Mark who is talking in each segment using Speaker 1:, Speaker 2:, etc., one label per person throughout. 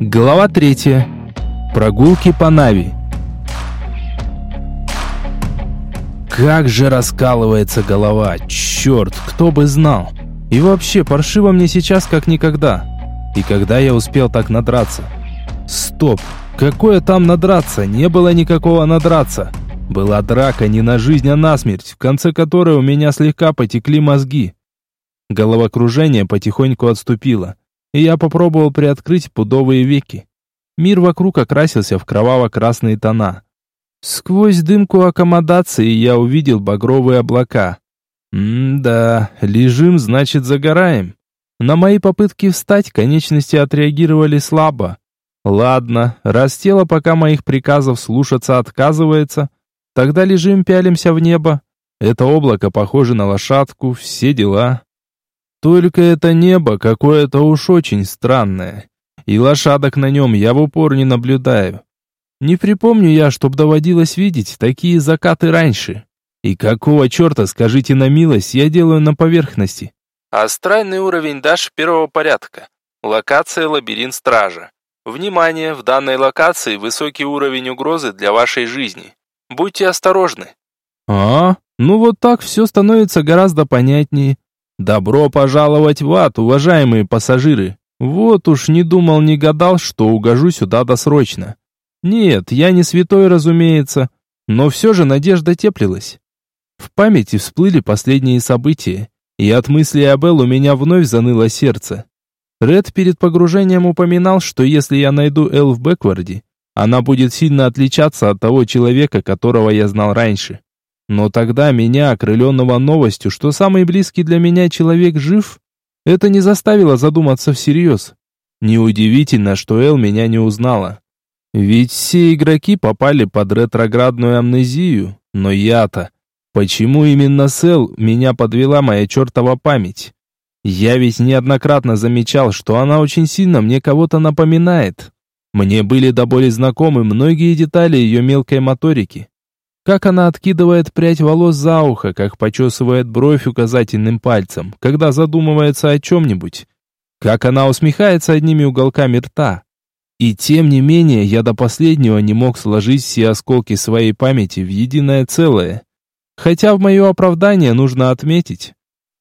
Speaker 1: Глава третья. Прогулки по Нави. Как же раскалывается голова, черт, кто бы знал. И вообще, паршиво мне сейчас как никогда. И когда я успел так надраться? Стоп, какое там надраться? Не было никакого надраться. Была драка не на жизнь, а на смерть, в конце которой у меня слегка потекли мозги. Головокружение потихоньку отступило, и я попробовал приоткрыть пудовые веки. Мир вокруг окрасился в кроваво-красные тона. Сквозь дымку аккомодации я увидел багровые облака. М-да, лежим, значит загораем. На мои попытки встать конечности отреагировали слабо. Ладно, раз тело пока моих приказов слушаться отказывается, тогда лежим, пялимся в небо. Это облако похоже на лошадку, все дела. Только это небо какое-то уж очень странное. И лошадок на нем я в упор не наблюдаю. Не припомню я, чтоб доводилось видеть такие закаты раньше. И какого черта, скажите на милость, я делаю на поверхности? Астральный уровень Даш первого порядка. Локация лабиринт стража. Внимание, в данной локации высокий уровень угрозы для вашей жизни. Будьте осторожны. А, ну вот так все становится гораздо понятнее. Добро пожаловать в ад, уважаемые пассажиры. Вот уж не думал, не гадал, что угожу сюда досрочно. Нет, я не святой, разумеется, но все же надежда теплилась. В памяти всплыли последние события, и от мысли об Эл у меня вновь заныло сердце. Ред перед погружением упоминал, что если я найду Эл в Бэкварде, она будет сильно отличаться от того человека, которого я знал раньше. Но тогда меня, окрыленного новостью, что самый близкий для меня человек жив, это не заставило задуматься всерьез. Неудивительно, что Эл меня не узнала. Ведь все игроки попали под ретроградную амнезию, но я-то... Почему именно с Эл меня подвела моя чертова память? Я ведь неоднократно замечал, что она очень сильно мне кого-то напоминает. Мне были до боли знакомы многие детали ее мелкой моторики. Как она откидывает прядь волос за ухо, как почесывает бровь указательным пальцем, когда задумывается о чем-нибудь. Как она усмехается одними уголками рта. И тем не менее, я до последнего не мог сложить все осколки своей памяти в единое целое. Хотя в мое оправдание нужно отметить,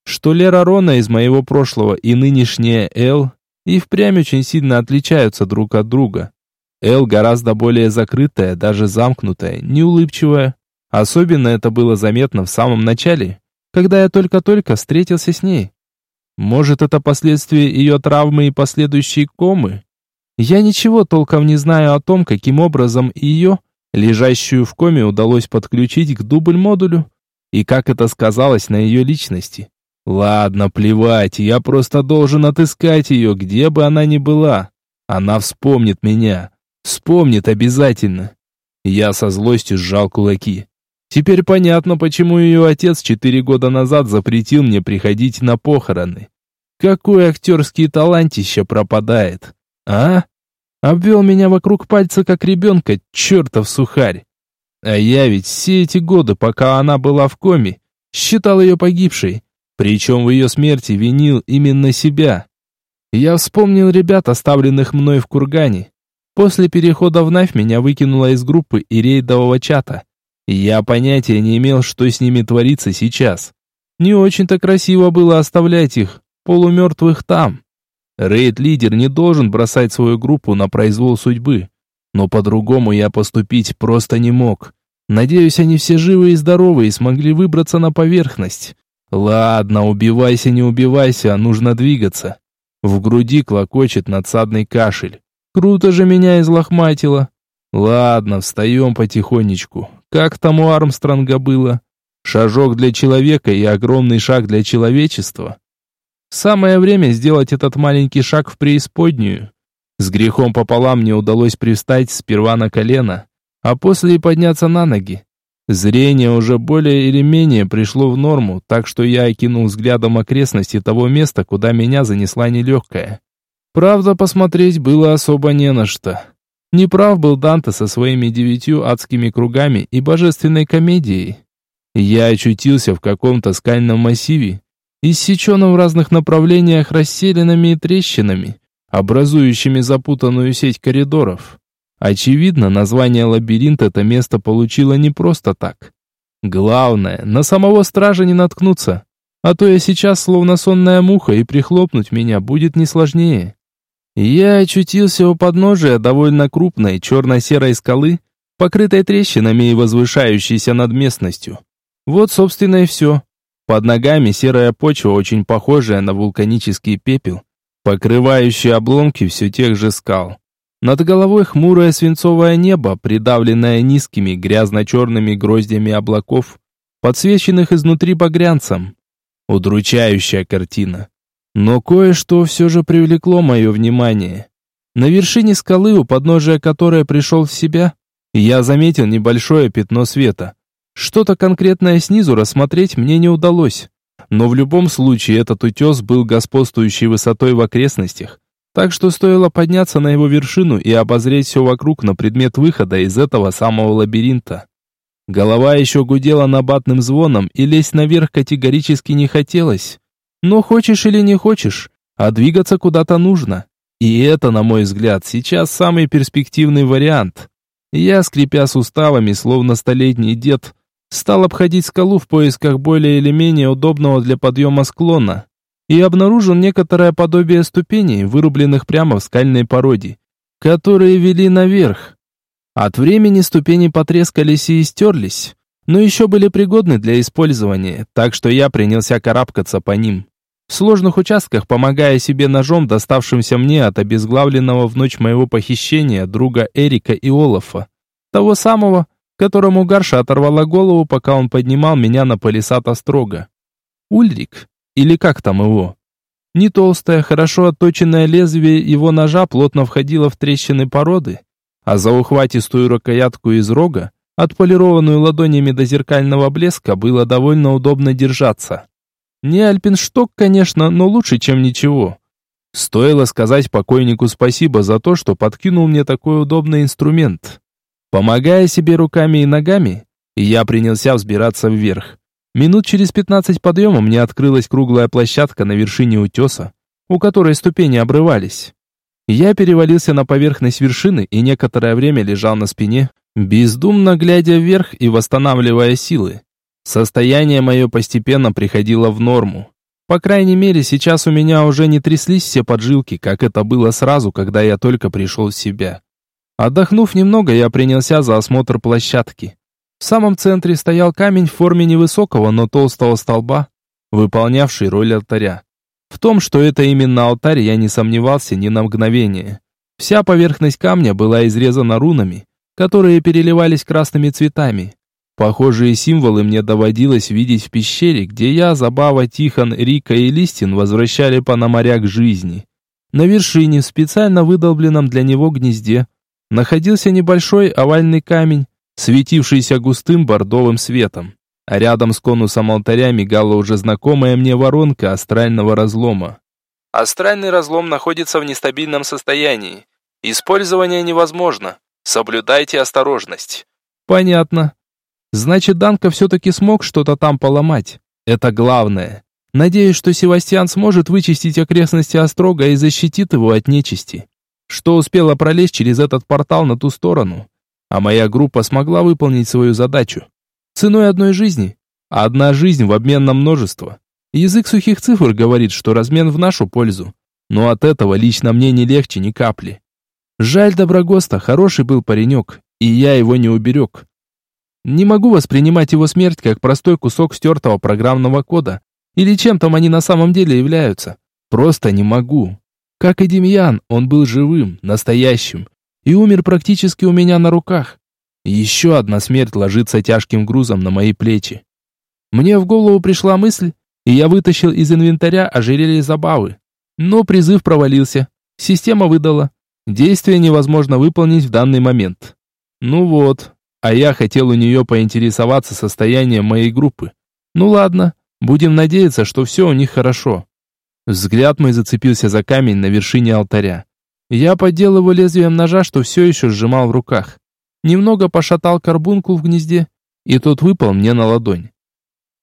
Speaker 1: что Лера Рона из моего прошлого и нынешняя Эл и впрямь очень сильно отличаются друг от друга. Эл гораздо более закрытая, даже замкнутая, неулыбчивая. Особенно это было заметно в самом начале, когда я только-только встретился с ней. Может, это последствия ее травмы и последующей комы? Я ничего толком не знаю о том, каким образом ее, лежащую в коме, удалось подключить к дубль-модулю, и как это сказалось на ее личности. Ладно, плевать, я просто должен отыскать ее, где бы она ни была. Она вспомнит меня. Вспомнит обязательно. Я со злостью сжал кулаки. Теперь понятно, почему ее отец четыре года назад запретил мне приходить на похороны. Какой актерский талантище пропадает, а? Обвел меня вокруг пальца, как ребенка, чертов сухарь. А я ведь все эти годы, пока она была в коме, считал ее погибшей. Причем в ее смерти винил именно себя. Я вспомнил ребят, оставленных мной в кургане. После перехода в Навь меня выкинуло из группы и рейдового чата. Я понятия не имел, что с ними творится сейчас. Не очень-то красиво было оставлять их, полумертвых там. Рейд-лидер не должен бросать свою группу на произвол судьбы. Но по-другому я поступить просто не мог. Надеюсь, они все живы и здоровы и смогли выбраться на поверхность. Ладно, убивайся, не убивайся, нужно двигаться. В груди клокочет надсадный кашель. Круто же меня излохматило. Ладно, встаем потихонечку. Как там у Армстронга было? Шажок для человека и огромный шаг для человечества. Самое время сделать этот маленький шаг в преисподнюю. С грехом пополам мне удалось привстать сперва на колено, а после и подняться на ноги. Зрение уже более или менее пришло в норму, так что я окинул взглядом окрестности того места, куда меня занесла нелегкая. Правда, посмотреть было особо не на что. Неправ был Данте со своими девятью адскими кругами и божественной комедией. Я очутился в каком-то скальном массиве, иссеченном в разных направлениях расселенными и трещинами, образующими запутанную сеть коридоров. Очевидно, название лабиринт это место получило не просто так. Главное, на самого стража не наткнуться, а то я сейчас словно сонная муха, и прихлопнуть меня будет не сложнее. Я очутился у подножия довольно крупной черно-серой скалы, покрытой трещинами и возвышающейся над местностью. Вот, собственно, и все. Под ногами серая почва, очень похожая на вулканический пепел, покрывающий обломки все тех же скал. Над головой хмурое свинцовое небо, придавленное низкими грязно-черными гроздями облаков, подсвеченных изнутри багрянцем. Удручающая картина. Но кое-что все же привлекло мое внимание. На вершине скалы, у подножия которой пришел в себя, я заметил небольшое пятно света. Что-то конкретное снизу рассмотреть мне не удалось. Но в любом случае этот утес был господствующей высотой в окрестностях, так что стоило подняться на его вершину и обозреть все вокруг на предмет выхода из этого самого лабиринта. Голова еще гудела набатным звоном, и лезть наверх категорически не хотелось. Но хочешь или не хочешь, а двигаться куда-то нужно. И это, на мой взгляд, сейчас самый перспективный вариант. Я, скрипя суставами, словно столетний дед, стал обходить скалу в поисках более или менее удобного для подъема склона и обнаружил некоторое подобие ступеней, вырубленных прямо в скальной породе, которые вели наверх. От времени ступени потрескались и истерлись, но еще были пригодны для использования, так что я принялся карабкаться по ним. В сложных участках, помогая себе ножом, доставшимся мне от обезглавленного в ночь моего похищения друга Эрика и Олафа. Того самого, которому Гарша оторвала голову, пока он поднимал меня на палисад Острога. Ульрик, или как там его. Не толстое, хорошо отточенное лезвие его ножа плотно входило в трещины породы, а за ухватистую рукоятку из рога, отполированную ладонями до зеркального блеска, было довольно удобно держаться. Не альпиншток, конечно, но лучше, чем ничего. Стоило сказать покойнику спасибо за то, что подкинул мне такой удобный инструмент. Помогая себе руками и ногами, я принялся взбираться вверх. Минут через пятнадцать подъема мне открылась круглая площадка на вершине утеса, у которой ступени обрывались. Я перевалился на поверхность вершины и некоторое время лежал на спине, бездумно глядя вверх и восстанавливая силы. Состояние мое постепенно приходило в норму. По крайней мере, сейчас у меня уже не тряслись все поджилки, как это было сразу, когда я только пришел в себя. Отдохнув немного, я принялся за осмотр площадки. В самом центре стоял камень в форме невысокого, но толстого столба, выполнявший роль алтаря. В том, что это именно алтарь, я не сомневался ни на мгновение. Вся поверхность камня была изрезана рунами, которые переливались красными цветами. Похожие символы мне доводилось видеть в пещере, где я, Забава, Тихон, Рика и Листин возвращали Пономаря к жизни. На вершине, в специально выдолбленном для него гнезде, находился небольшой овальный камень, светившийся густым бордовым светом. А рядом с конусом алтаря мигала уже знакомая мне воронка астрального разлома. Астральный разлом находится в нестабильном состоянии. Использование невозможно. Соблюдайте осторожность. Понятно. Значит, Данка все-таки смог что-то там поломать. Это главное. Надеюсь, что Севастьян сможет вычистить окрестности Острога и защитит его от нечисти. Что успела пролезть через этот портал на ту сторону, а моя группа смогла выполнить свою задачу. Ценой одной жизни. Одна жизнь в обмен на множество. Язык сухих цифр говорит, что размен в нашу пользу. Но от этого лично мне не легче ни капли. Жаль Доброгоста, хороший был паренек, и я его не уберег. Не могу воспринимать его смерть как простой кусок стертого программного кода, или чем там они на самом деле являются. Просто не могу. Как и Демьян, он был живым, настоящим, и умер практически у меня на руках. Еще одна смерть ложится тяжким грузом на мои плечи. Мне в голову пришла мысль, и я вытащил из инвентаря ожерелье забавы. Но призыв провалился. Система выдала. Действие невозможно выполнить в данный момент. Ну вот, а я хотел у нее поинтересоваться состоянием моей группы. Ну ладно, будем надеяться, что все у них хорошо. Взгляд мой зацепился за камень на вершине алтаря. Я поддел его лезвием ножа, что все еще сжимал в руках. Немного пошатал карбункул в гнезде, и тот выпал мне на ладонь.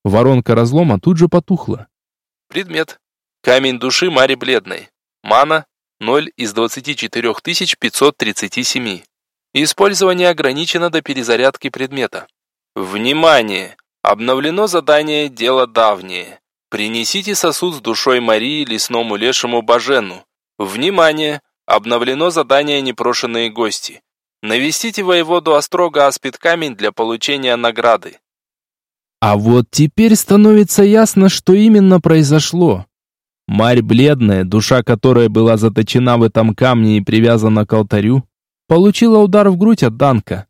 Speaker 1: Воронка разлома тут же потухла. Предмет. Камень души Мари Бледной. Мана 0 из 24 537. Использование ограничено до перезарядки предмета. Внимание! Обновлено задание «Дело давнее». Принесите сосуд с душой Марии лесному лешему Бажену. Внимание! Обновлено задание «Непрошенные гости». Навестите воеводу Острога Аспид Камень для получения награды. А вот теперь становится ясно, что именно произошло. Марь бледная, душа которой была заточена в этом камне и привязана к алтарю, получила удар в грудь от Данка.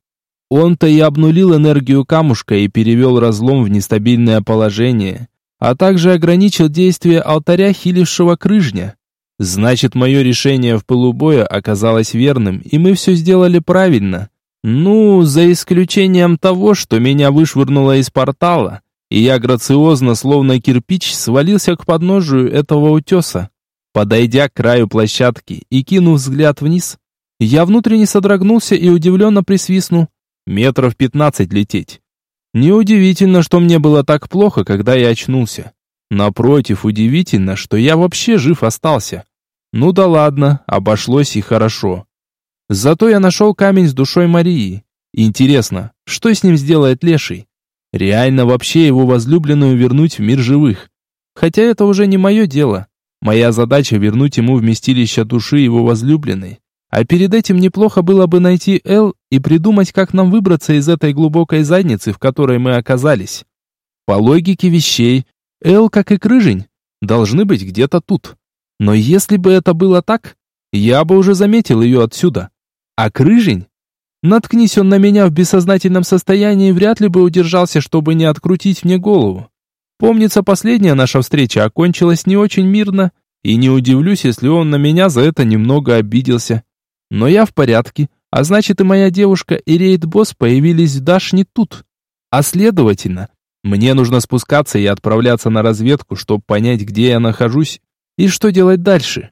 Speaker 1: Он-то и обнулил энергию камушка и перевел разлом в нестабильное положение, а также ограничил действие алтаря хилившего крыжня. Значит, мое решение в полубоя оказалось верным, и мы все сделали правильно. Ну, за исключением того, что меня вышвырнуло из портала, и я грациозно, словно кирпич, свалился к подножию этого утеса. Подойдя к краю площадки и кинув взгляд вниз, я внутренне содрогнулся и удивленно присвистнул. Метров пятнадцать лететь. Неудивительно, что мне было так плохо, когда я очнулся. Напротив, удивительно, что я вообще жив остался. Ну да ладно, обошлось и хорошо. Зато я нашел камень с душой Марии. Интересно, что с ним сделает Леший? Реально вообще его возлюбленную вернуть в мир живых. Хотя это уже не мое дело. Моя задача вернуть ему вместилище души его возлюбленной. А перед этим неплохо было бы найти Эл и придумать, как нам выбраться из этой глубокой задницы, в которой мы оказались. По логике вещей, Эл, как и Крыжень, должны быть где-то тут. Но если бы это было так, я бы уже заметил ее отсюда. А Крыжень? Наткнись он на меня в бессознательном состоянии, вряд ли бы удержался, чтобы не открутить мне голову. Помнится, последняя наша встреча окончилась не очень мирно, и не удивлюсь, если он на меня за это немного обиделся. Но я в порядке, а значит и моя девушка и рейд-босс появились в Даш не тут. А следовательно, мне нужно спускаться и отправляться на разведку, чтобы понять, где я нахожусь и что делать дальше.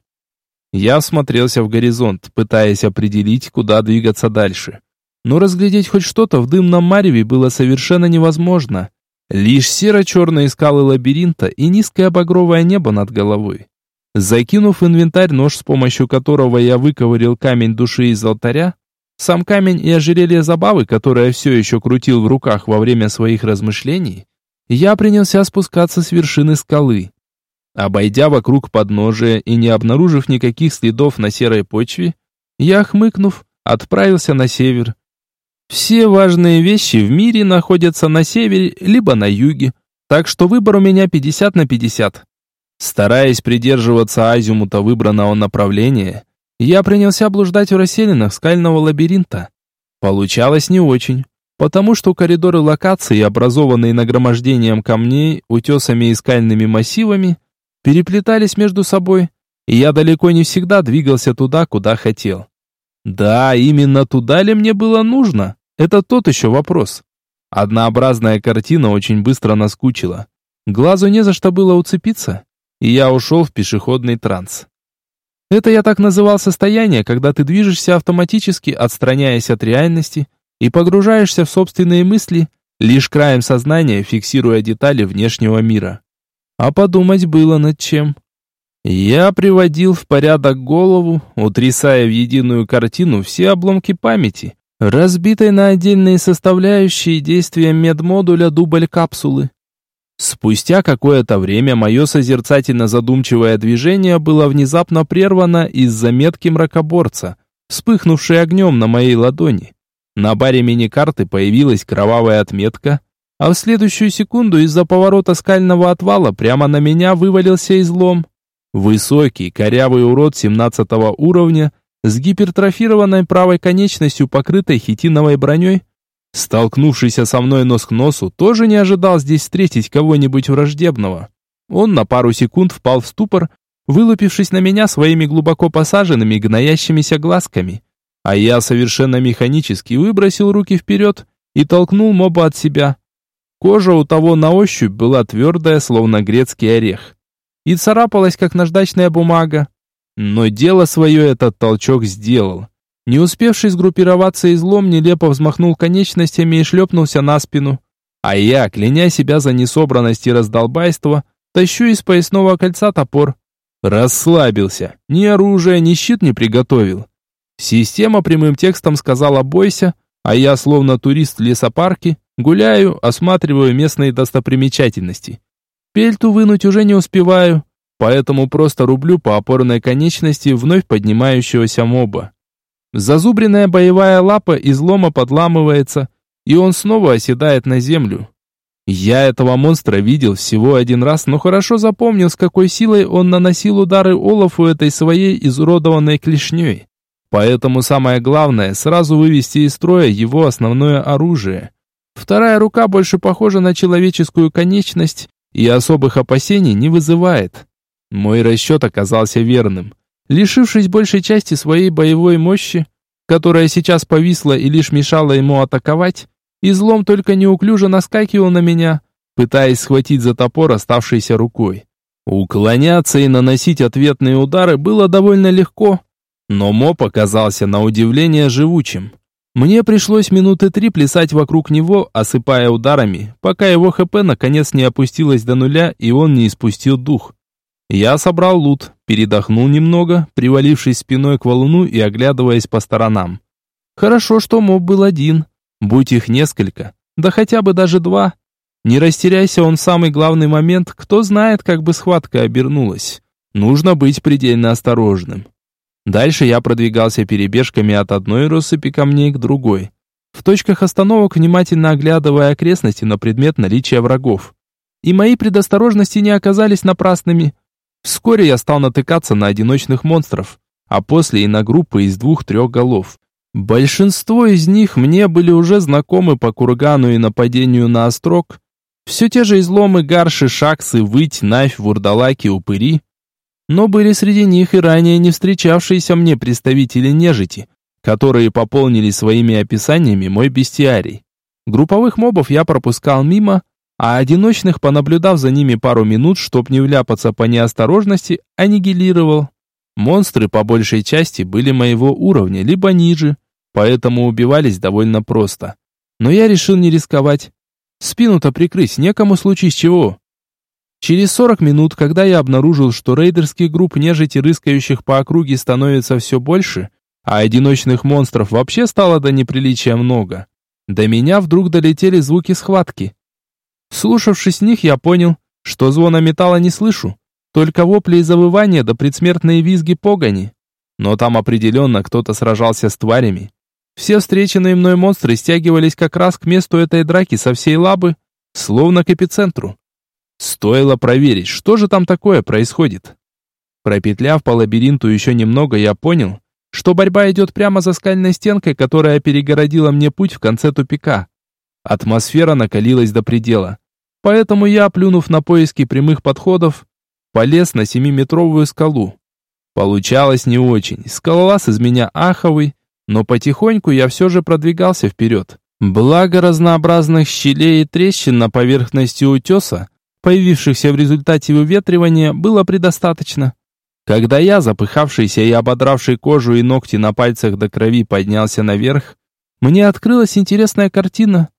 Speaker 1: Я всмотрелся в горизонт, пытаясь определить, куда двигаться дальше. Но разглядеть хоть что-то в дымном мареве было совершенно невозможно. Лишь серо-черные скалы лабиринта и низкое багровое небо над головой. Закинув инвентарь нож, с помощью которого я выковырил камень души из алтаря, сам камень и ожерелье забавы, которое все еще крутил в руках во время своих размышлений, я принялся спускаться с вершины скалы. Обойдя вокруг подножия и не обнаружив никаких следов на серой почве, я, хмыкнув, отправился на север. Все важные вещи в мире находятся на севере либо на юге, так что выбор у меня 50 на 50. Стараясь придерживаться азимута выбранного направления, я принялся блуждать в расселинах скального лабиринта. Получалось не очень, потому что коридоры локации, образованные нагромождением камней, утесами и скальными массивами, переплетались между собой, и я далеко не всегда двигался туда, куда хотел. Да, именно туда ли мне было нужно? Это тот еще вопрос. Однообразная картина очень быстро наскучила. Глазу не за что было уцепиться, и я ушел в пешеходный транс. Это я так называл состояние, когда ты движешься автоматически, отстраняясь от реальности и погружаешься в собственные мысли, лишь краем сознания фиксируя детали внешнего мира. А подумать было над чем. Я приводил в порядок голову, утрясая в единую картину все обломки памяти, разбитой на отдельные составляющие действия медмодуля дубль-капсулы. Спустя какое-то время мое созерцательно задумчивое движение было внезапно прервано из-за метки мракоборца, вспыхнувшей огнем на моей ладони. На баре мини-карты появилась кровавая отметка, а в следующую секунду из-за поворота скального отвала прямо на меня вывалился излом. Высокий, корявый урод 17 уровня, с гипертрофированной правой конечностью, покрытой хитиновой броней, Столкнувшийся со мной нос к носу, тоже не ожидал здесь встретить кого-нибудь враждебного. Он на пару секунд впал в ступор, вылупившись на меня своими глубоко посаженными гноящимися глазками. А я совершенно механически выбросил руки вперед и толкнул моба от себя. Кожа у того на ощупь была твердая, словно грецкий орех. И царапалась, как наждачная бумага. Но дело свое этот толчок сделал. Не успевший сгруппироваться излом, нелепо взмахнул конечностями и шлепнулся на спину. А я, кляня себя за несобранность и раздолбайство, тащу из поясного кольца топор. Расслабился. Ни оружия, ни щит не приготовил. Система прямым текстом сказала «бойся», а я, словно турист в лесопарке, гуляю, осматриваю местные достопримечательности. Пельту вынуть уже не успеваю, поэтому просто рублю по опорной конечности вновь поднимающегося моба. Зазубренная боевая лапа излома подламывается, и он снова оседает на землю. Я этого монстра видел всего один раз, но хорошо запомнил, с какой силой он наносил удары Олафу этой своей изуродованной клешней. Поэтому самое главное – сразу вывести из строя его основное оружие. Вторая рука больше похожа на человеческую конечность и особых опасений не вызывает. Мой расчет оказался верным. Лишившись большей части своей боевой мощи, которая сейчас повисла и лишь мешала ему атаковать, Излом только неуклюже наскакивал на меня, пытаясь схватить за топор оставшейся рукой. Уклоняться и наносить ответные удары было довольно легко, но моп оказался на удивление живучим. Мне пришлось минуты три плясать вокруг него, осыпая ударами, пока его ХП наконец не опустилось до нуля и он не испустил дух. Я собрал лут, передохнул немного, привалившись спиной к валуну и оглядываясь по сторонам. Хорошо, что моб был один, Будь их несколько, да хотя бы даже два. Не растеряйся он в самый главный момент, кто знает, как бы схватка обернулась. Нужно быть предельно осторожным. Дальше я продвигался перебежками от одной россыпи камней к другой. В точках остановок внимательно оглядывая окрестности на предмет наличия врагов. И мои предосторожности не оказались напрасными. Вскоре я стал натыкаться на одиночных монстров, а после и на группы из двух-трех голов. Большинство из них мне были уже знакомы по кургану и нападению на острог. Все те же изломы, гарши, шаксы, выть, навь, вурдалаки, упыри. Но были среди них и ранее не встречавшиеся мне представители нежити, которые пополнили своими описаниями мой бестиарий. Групповых мобов я пропускал мимо, а одиночных, понаблюдав за ними пару минут, чтоб не вляпаться по неосторожности, аннигилировал. Монстры по большей части были моего уровня, либо ниже, поэтому убивались довольно просто. Но я решил не рисковать. Спину-то прикрыть, некому случись чего. Через 40 минут, когда я обнаружил, что рейдерских групп нежити, рыскающих по округе, становится все больше, а одиночных монстров вообще стало до неприличия много, до меня вдруг долетели звуки схватки. Слушавшись них, я понял, что звона металла не слышу, только вопли и завывания да предсмертные визги погони. Но там определенно кто-то сражался с тварями, все встреченные мной монстры стягивались как раз к месту этой драки со всей лабы, словно к эпицентру. Стоило проверить, что же там такое происходит. Пропетляв по лабиринту еще немного, я понял, что борьба идет прямо за скальной стенкой, которая перегородила мне путь в конце тупика. Атмосфера накалилась до предела. Поэтому я, плюнув на поиски прямых подходов, полез на семиметровую скалу. Получалось не очень. Скалолаз из меня аховый, но потихоньку я все же продвигался вперед. Благо разнообразных щелей и трещин на поверхности утеса, появившихся в результате выветривания, было предостаточно. Когда я, запыхавшийся и ободравший кожу и ногти на пальцах до крови, поднялся наверх, мне открылась интересная картина.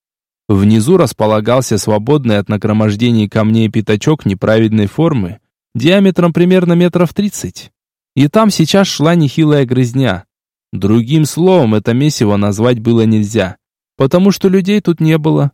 Speaker 1: Внизу располагался свободный от нагромождений камней пятачок неправильной формы, диаметром примерно метров тридцать. И там сейчас шла нехилая грызня. Другим словом, это месиво назвать было нельзя, потому что людей тут не было.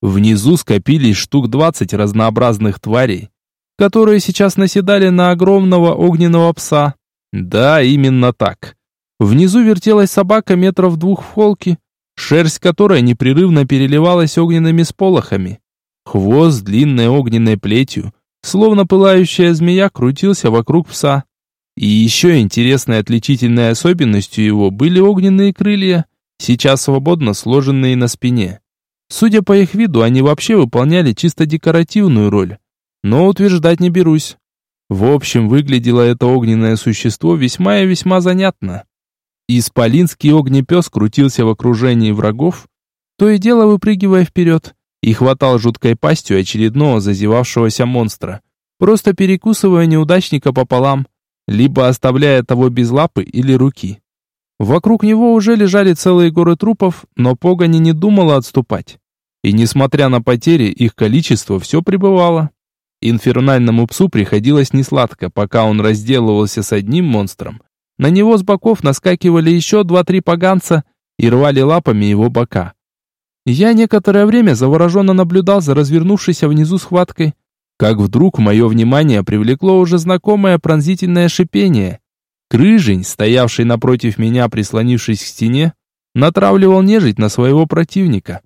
Speaker 1: Внизу скопились штук двадцать разнообразных тварей, которые сейчас наседали на огромного огненного пса. Да, именно так. Внизу вертелась собака метров двух в холке, шерсть которой непрерывно переливалась огненными сполохами. Хвост длинной огненной плетью, словно пылающая змея, крутился вокруг пса. И еще интересной отличительной особенностью его были огненные крылья, сейчас свободно сложенные на спине. Судя по их виду, они вообще выполняли чисто декоративную роль. Но утверждать не берусь. В общем, выглядело это огненное существо весьма и весьма занятно. Исполинский огнепес крутился в окружении врагов, то и дело выпрыгивая вперед, и хватал жуткой пастью очередного зазевавшегося монстра, просто перекусывая неудачника пополам, либо оставляя того без лапы или руки. Вокруг него уже лежали целые горы трупов, но погони не думала отступать. И несмотря на потери, их количество все пребывало. Инфернальному псу приходилось несладко, пока он разделывался с одним монстром. На него с боков наскакивали еще два-три поганца и рвали лапами его бока. Я некоторое время завороженно наблюдал за развернувшейся внизу схваткой, как вдруг мое внимание привлекло уже знакомое пронзительное шипение. Крыжень, стоявший напротив меня, прислонившись к стене, натравливал нежить на своего противника.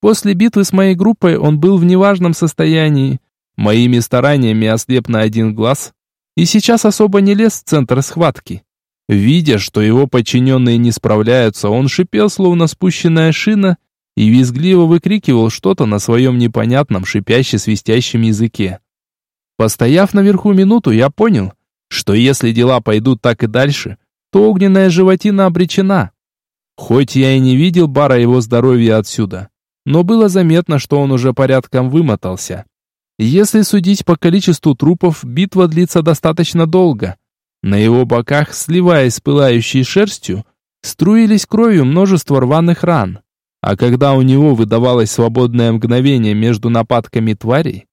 Speaker 1: После битвы с моей группой он был в неважном состоянии. Моими стараниями ослеп на один глаз и сейчас особо не лез в центр схватки. Видя, что его подчиненные не справляются, он шипел, словно спущенная шина, и визгливо выкрикивал что-то на своем непонятном шипяще-свистящем языке. Постояв наверху минуту, я понял, что если дела пойдут так и дальше, то огненная животина обречена. Хоть я и не видел бара его здоровья отсюда, но было заметно, что он уже порядком вымотался. Если судить по количеству трупов, битва длится достаточно долго. На его боках, сливаясь с пылающей шерстью, струились кровью множество рваных ран. А когда у него выдавалось свободное мгновение между нападками тварей,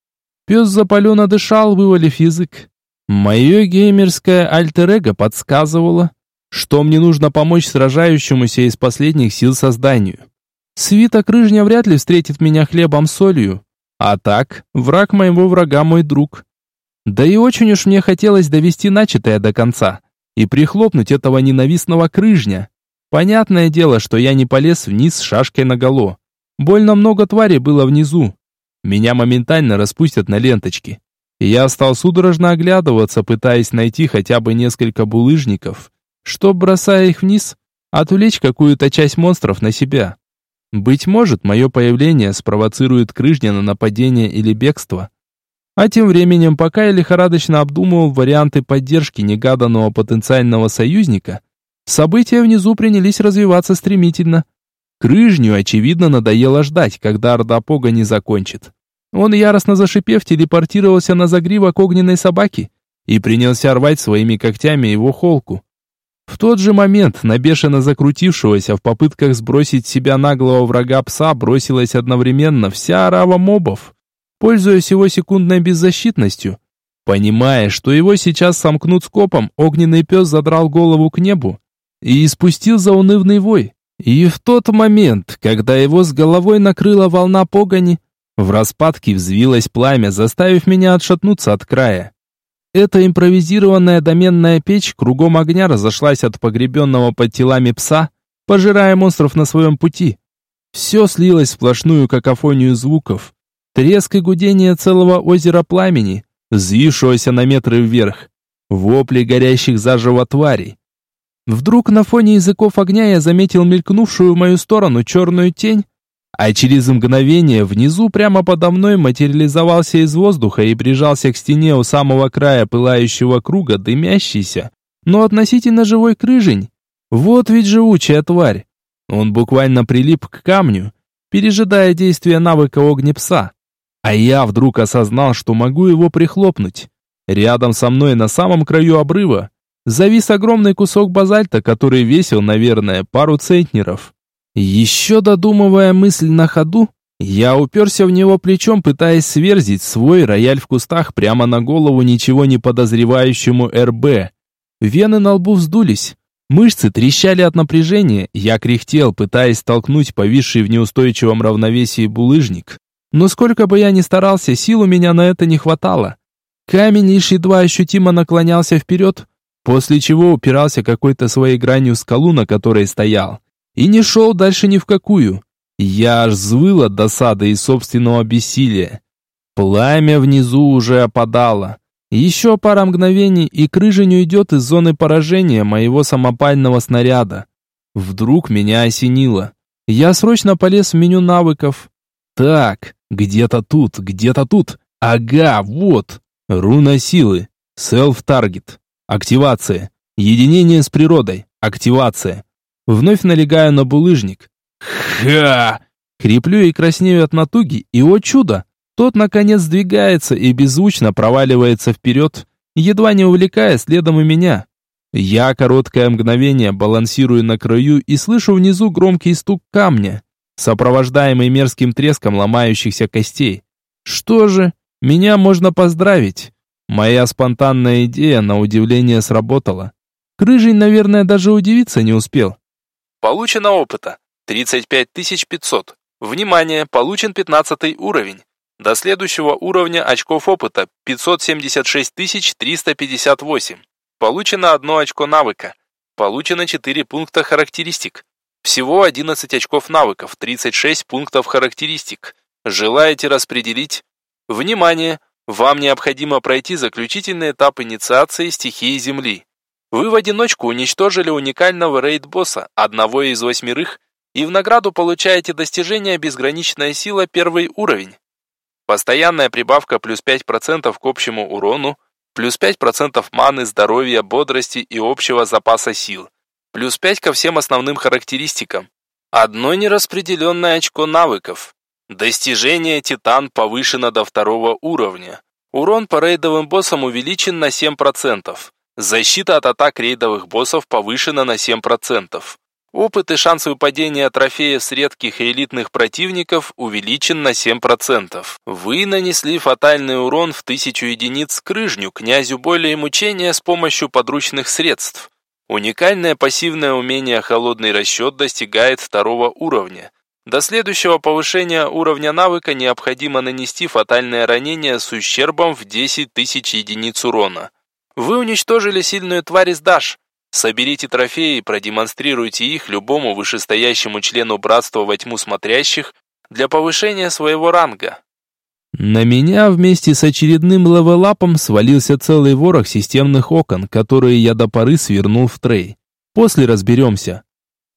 Speaker 1: пес запаленно дышал, вывалив язык. Мое геймерское альтер-эго подсказывало, что мне нужно помочь сражающемуся из последних сил созданию. Свита крыжня вряд ли встретит меня хлебом-солью, а так, враг моего врага мой друг. Да и очень уж мне хотелось довести начатое до конца и прихлопнуть этого ненавистного крыжня. Понятное дело, что я не полез вниз с шашкой наголо. Больно много тварей было внизу. Меня моментально распустят на ленточки. И я стал судорожно оглядываться, пытаясь найти хотя бы несколько булыжников, чтоб, бросая их вниз, отвлечь какую-то часть монстров на себя. Быть может, мое появление спровоцирует крыжня на нападение или бегство. А тем временем, пока я лихорадочно обдумывал варианты поддержки негаданного потенциального союзника, События внизу принялись развиваться стремительно. Крыжню, очевидно, надоело ждать, когда орда пога не закончит. Он, яростно зашипев, телепортировался на загривок огненной собаки и принялся рвать своими когтями его холку. В тот же момент на бешено закрутившегося в попытках сбросить себя наглого врага пса бросилась одновременно вся орава мобов. Пользуясь его секундной беззащитностью, понимая, что его сейчас сомкнут скопом, огненный пес задрал голову к небу и испустил заунывный вой. И в тот момент, когда его с головой накрыла волна погони, в распадке взвилось пламя, заставив меня отшатнуться от края. Эта импровизированная доменная печь кругом огня разошлась от погребенного под телами пса, пожирая монстров на своем пути. Все слилось в сплошную какофонию звуков. Треск и гудение целого озера пламени, взвившегося на метры вверх. Вопли горящих заживо тварей. Вдруг на фоне языков огня я заметил мелькнувшую в мою сторону черную тень, а через мгновение внизу прямо подо мной материализовался из воздуха и прижался к стене у самого края пылающего круга дымящийся, но относительно живой крыжень. Вот ведь живучая тварь. Он буквально прилип к камню, пережидая действия навыка огнепса. А я вдруг осознал, что могу его прихлопнуть. Рядом со мной на самом краю обрыва завис огромный кусок базальта, который весил, наверное, пару центнеров. Еще додумывая мысль на ходу, я уперся в него плечом, пытаясь сверзить свой рояль в кустах прямо на голову ничего не подозревающему РБ. Вены на лбу вздулись, мышцы трещали от напряжения, я кряхтел, пытаясь столкнуть повисший в неустойчивом равновесии булыжник. Но сколько бы я ни старался, сил у меня на это не хватало. Камень лишь едва ощутимо наклонялся вперед, после чего упирался какой-то своей гранью в скалу, на которой стоял, и не шел дальше ни в какую. Я аж взвыл от досады и собственного бессилия. Пламя внизу уже опадало. Еще пара мгновений, и крыжень уйдет из зоны поражения моего самопального снаряда. Вдруг меня осенило. Я срочно полез в меню навыков. Так, где-то тут, где-то тут. Ага, вот. Руна силы. Селф-таргет. Активация. Единение с природой. Активация. Вновь налегаю на булыжник. Ха! Креплю и краснею от натуги, и, о чудо, тот, наконец, сдвигается и беззвучно проваливается вперед, едва не увлекая следом и меня. Я короткое мгновение балансирую на краю и слышу внизу громкий стук камня, сопровождаемый мерзким треском ломающихся костей. Что же? Меня можно поздравить. Моя спонтанная идея, на удивление, сработала. Крыжий, наверное, даже удивиться не успел.
Speaker 2: Получено опыта 35500. Внимание, получен 15 уровень. До следующего уровня очков опыта 576 358. Получено одно очко навыка. Получено 4 пункта характеристик. Всего 11 очков навыков, 36 пунктов характеристик. Желаете распределить? Внимание! Вам необходимо пройти заключительный этап инициации стихии Земли. Вы в одиночку уничтожили уникального рейд-босса, одного из восьмерых, и в награду получаете достижение «Безграничная сила» первый уровень. Постоянная прибавка плюс 5% к общему урону, плюс 5% маны, здоровья, бодрости и общего запаса сил, плюс 5 ко всем основным характеристикам. Одно нераспределенное очко навыков. Достижение Титан повышено до второго уровня. Урон по рейдовым боссам увеличен на 7%. Защита от атак рейдовых боссов повышена на 7%. Опыт и шанс выпадения трофеев с редких и элитных противников увеличен на 7%. Вы нанесли фатальный урон в 1000 единиц крыжню, князю более мучения с помощью подручных средств. Уникальное пассивное умение «Холодный расчет» достигает второго уровня. До следующего повышения уровня навыка необходимо нанести фатальное ранение с ущербом в 10 тысяч единиц урона. Вы уничтожили сильную тварь из Даш. Соберите трофеи и продемонстрируйте их любому вышестоящему члену Братства во тьму смотрящих для повышения своего ранга.
Speaker 1: На меня вместе с очередным левелапом свалился целый ворох системных окон, которые я до поры свернул в трей. После разберемся.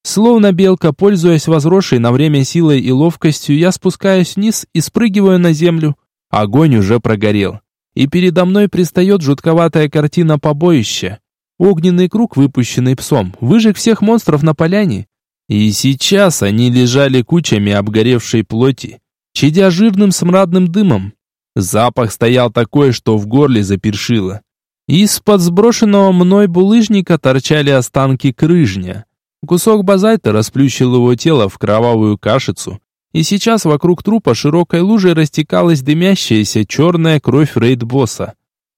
Speaker 1: Словно белка, пользуясь возросшей на время силой и ловкостью, я спускаюсь вниз и спрыгиваю на землю. Огонь уже прогорел. И передо мной предстает жутковатая картина побоища. Огненный круг, выпущенный псом, выжег всех монстров на поляне. И сейчас они лежали кучами обгоревшей плоти, чадя жирным смрадным дымом. Запах стоял такой, что в горле запершило. Из-под сброшенного мной булыжника торчали останки крыжня. Кусок базальта расплющил его тело в кровавую кашицу, и сейчас вокруг трупа широкой лужей растекалась дымящаяся черная кровь рейд-босса.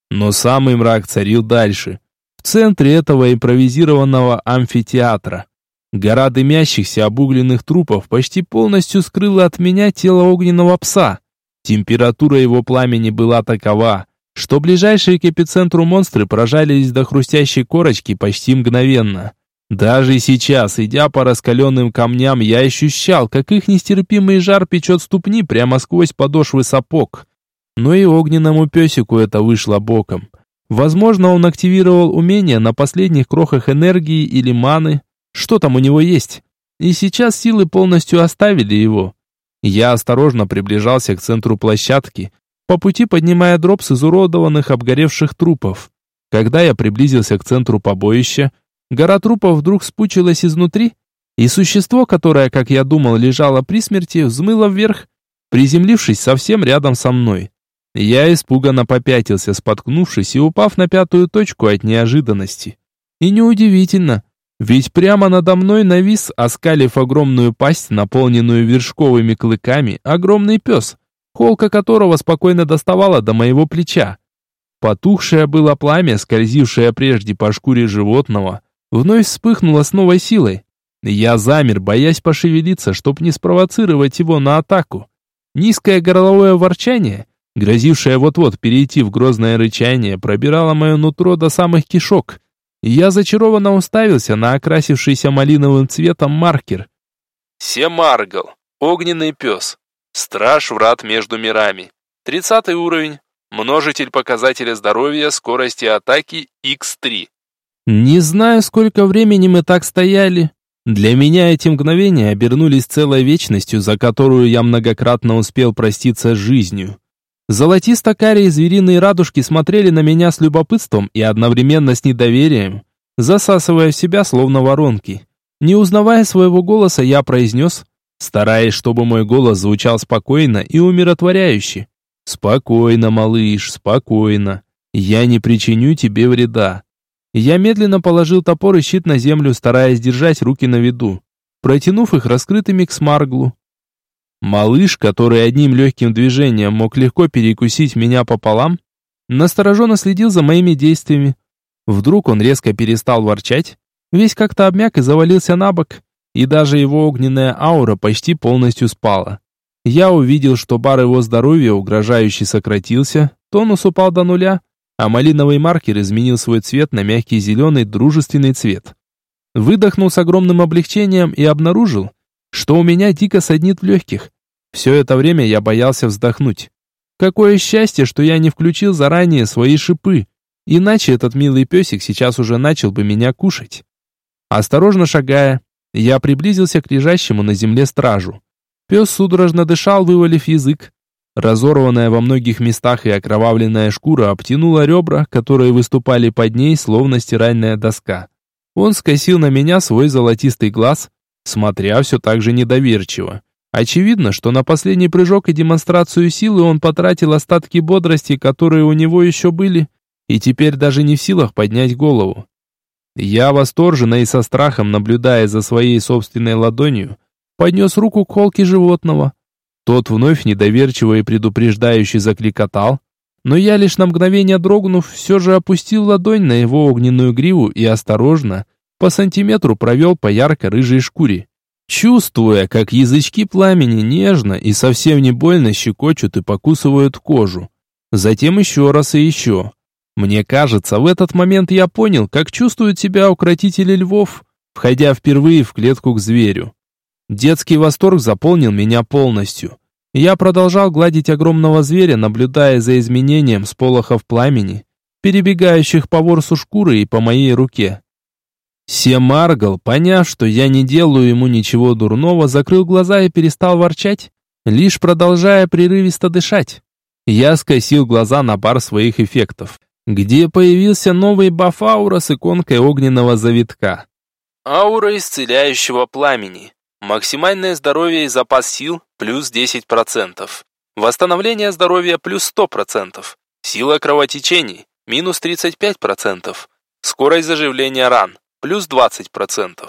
Speaker 1: Но самый мрак царил дальше в центре этого импровизированного амфитеатра. Гора дымящихся обугленных трупов почти полностью скрыла от меня тело огненного пса. Температура его пламени была такова, что ближайшие к эпицентру монстры прожались до хрустящей корочки почти мгновенно. Даже сейчас, идя по раскаленным камням, я ощущал, как их нестерпимый жар печет ступни прямо сквозь подошвы сапог. Но и огненному песику это вышло боком. Возможно, он активировал умение на последних крохах энергии или маны. Что там у него есть? И сейчас силы полностью оставили его. Я осторожно приближался к центру площадки, по пути поднимая дроп с изуродованных обгоревших трупов. Когда я приблизился к центру побоища, гора трупов вдруг спучилась изнутри, и существо, которое, как я думал, лежало при смерти, взмыло вверх, приземлившись совсем рядом со мной. Я испуганно попятился, споткнувшись и упав на пятую точку от неожиданности. И неудивительно, ведь прямо надо мной навис, оскалив огромную пасть, наполненную вершковыми клыками, огромный пес, холка которого спокойно доставала до моего плеча. Потухшее было пламя, скользившее прежде по шкуре животного, вновь вспыхнуло с новой силой. Я замер, боясь пошевелиться, чтоб не спровоцировать его на атаку. Низкое горловое ворчание — грозившая вот-вот перейти в грозное рычание, пробирала мое нутро до самых кишок. Я зачарованно уставился на окрасившийся малиновым цветом маркер.
Speaker 2: Семаргл. Огненный пес. Страж врат между мирами. Тридцатый уровень. Множитель показателя здоровья, скорости атаки X3.
Speaker 1: Не знаю, сколько времени мы так стояли. Для меня эти мгновения обернулись целой вечностью, за которую я многократно успел проститься с жизнью. Золотисто-карие звериные радужки смотрели на меня с любопытством и одновременно с недоверием, засасывая в себя словно воронки. Не узнавая своего голоса, я произнес, стараясь, чтобы мой голос звучал спокойно и умиротворяюще. «Спокойно, малыш, спокойно. Я не причиню тебе вреда». Я медленно положил топор и щит на землю, стараясь держать руки на виду, протянув их раскрытыми к смарглу. Малыш, который одним легким движением мог легко перекусить меня пополам, настороженно следил за моими действиями. Вдруг он резко перестал ворчать, весь как-то обмяк и завалился на бок, и даже его огненная аура почти полностью спала. Я увидел, что бар его здоровья угрожающе сократился, тонус упал до нуля, а малиновый маркер изменил свой цвет на мягкий зеленый дружественный цвет. Выдохнул с огромным облегчением и обнаружил, что у меня дико саднит в легких. Все это время я боялся вздохнуть. Какое счастье, что я не включил заранее свои шипы, иначе этот милый песик сейчас уже начал бы меня кушать. Осторожно шагая, я приблизился к лежащему на земле стражу. Пес судорожно дышал, вывалив язык. Разорванная во многих местах и окровавленная шкура обтянула ребра, которые выступали под ней, словно стиральная доска. Он скосил на меня свой золотистый глаз, смотря все так же недоверчиво. Очевидно, что на последний прыжок и демонстрацию силы он потратил остатки бодрости, которые у него еще были, и теперь даже не в силах поднять голову. Я восторженно и со страхом, наблюдая за своей собственной ладонью, поднес руку к холке животного. Тот вновь недоверчиво и предупреждающе закликотал, но я лишь на мгновение дрогнув, все же опустил ладонь на его огненную гриву и осторожно, по сантиметру провел по ярко-рыжей шкуре. Чувствуя, как язычки пламени нежно и совсем не больно щекочут и покусывают кожу. Затем еще раз и еще. Мне кажется, в этот момент я понял, как чувствуют себя укротители львов, входя впервые в клетку к зверю. Детский восторг заполнил меня полностью. Я продолжал гладить огромного зверя, наблюдая за изменением сполохов пламени, перебегающих по ворсу шкуры и по моей руке. Семаргл, поняв, что я не делаю ему ничего дурного, закрыл глаза и перестал ворчать, лишь продолжая прерывисто дышать. Я скосил глаза на бар своих эффектов, где появился новый баф аура с иконкой огненного завитка.
Speaker 2: Аура исцеляющего пламени. Максимальное здоровье и запас сил плюс 10%. Восстановление здоровья плюс 100%. Сила кровотечений минус 35%. Скорость заживления ран плюс 20%.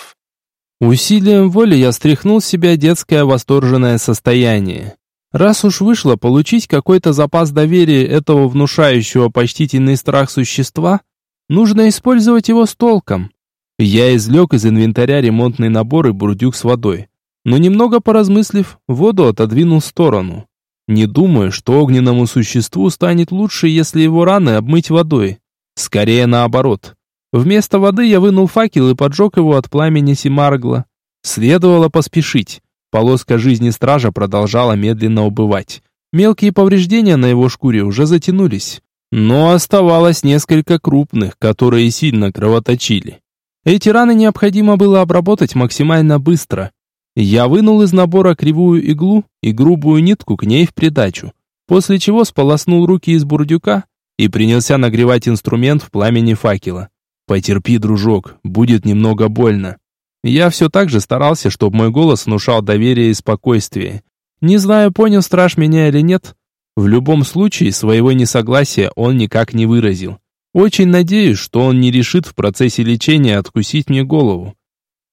Speaker 1: Усилием воли я стряхнул с себя детское восторженное состояние. Раз уж вышло получить какой-то запас доверия этого внушающего почтительный страх существа, нужно использовать его с толком. Я извлек из инвентаря ремонтный набор и бурдюк с водой. Но немного поразмыслив, воду отодвинул в сторону. Не думаю, что огненному существу станет лучше, если его раны обмыть водой. Скорее наоборот. Вместо воды я вынул факел и поджег его от пламени Симаргла. Следовало поспешить. Полоска жизни стража продолжала медленно убывать. Мелкие повреждения на его шкуре уже затянулись. Но оставалось несколько крупных, которые сильно кровоточили. Эти раны необходимо было обработать максимально быстро. Я вынул из набора кривую иглу и грубую нитку к ней в придачу, после чего сполоснул руки из бурдюка и принялся нагревать инструмент в пламени факела. «Потерпи, дружок, будет немного больно». Я все так же старался, чтобы мой голос внушал доверие и спокойствие. Не знаю, понял страж меня или нет. В любом случае, своего несогласия он никак не выразил. Очень надеюсь, что он не решит в процессе лечения откусить мне голову.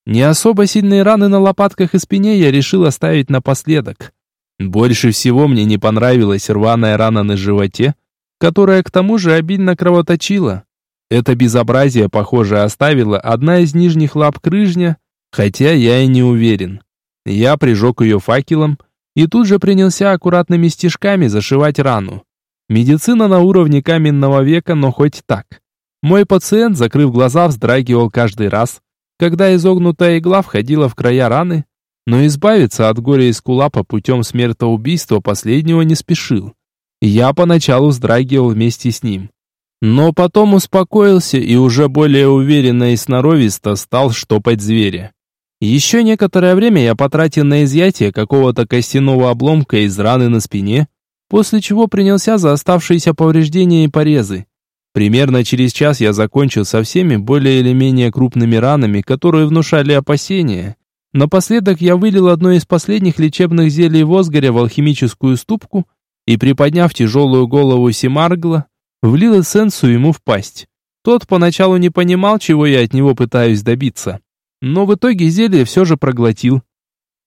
Speaker 1: Не особо сильные раны на лопатках и спине я решил оставить напоследок. Больше всего мне не понравилась рваная рана на животе, которая к тому же обильно кровоточила. Это безобразие, похоже, оставила одна из нижних лап крыжня, хотя я и не уверен. Я прижег ее факелом и тут же принялся аккуратными стежками зашивать рану. Медицина на уровне каменного века, но хоть так. Мой пациент, закрыв глаза, вздрагивал каждый раз, когда изогнутая игла входила в края раны, но избавиться от горя из кулапа путем смертоубийства последнего не спешил. Я поначалу вздрагивал вместе с ним. Но потом успокоился и уже более уверенно и сноровисто стал штопать зверя. Еще некоторое время я потратил на изъятие какого-то костяного обломка из раны на спине, после чего принялся за оставшиеся повреждения и порезы. Примерно через час я закончил со всеми более или менее крупными ранами, которые внушали опасения. Напоследок я вылил одно из последних лечебных зелий Возгоря в алхимическую ступку и, приподняв тяжелую голову Симаргла, влил эссенцию ему в пасть. Тот поначалу не понимал, чего я от него пытаюсь добиться, но в итоге зелье все же проглотил.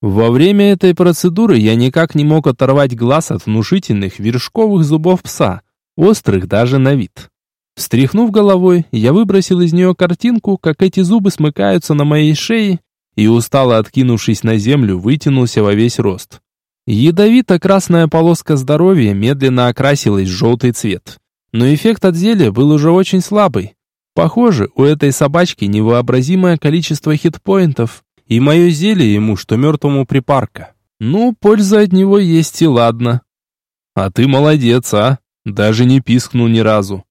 Speaker 1: Во время этой процедуры я никак не мог оторвать глаз от внушительных вершковых зубов пса, острых даже на вид. Встряхнув головой, я выбросил из нее картинку, как эти зубы смыкаются на моей шее, и устало откинувшись на землю, вытянулся во весь рост. Ядовито-красная полоска здоровья медленно окрасилась в желтый цвет. Но эффект от зелья был уже очень слабый. Похоже, у этой собачки невообразимое количество хитпоинтов, и мое зелье ему, что мертвому припарка. Ну, польза от него есть и ладно. А ты молодец, а? Даже не пискнул ни разу.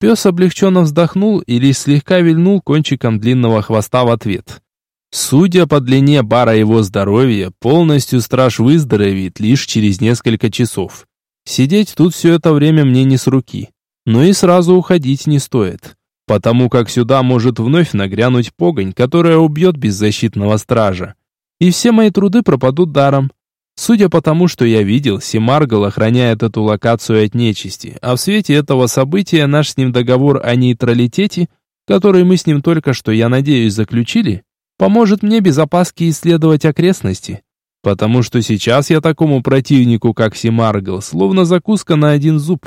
Speaker 1: Пес облегченно вздохнул и лишь слегка вильнул кончиком длинного хвоста в ответ. Судя по длине бара его здоровья, полностью страж выздоровеет лишь через несколько часов. Сидеть тут все это время мне не с руки. Но и сразу уходить не стоит потому как сюда может вновь нагрянуть погонь, которая убьет беззащитного стража. И все мои труды пропадут даром. Судя по тому, что я видел, Семаргал охраняет эту локацию от нечисти, а в свете этого события наш с ним договор о нейтралитете, который мы с ним только что, я надеюсь, заключили, поможет мне без опаски исследовать окрестности. Потому что сейчас я такому противнику, как Семаргал, словно закуска на один зуб.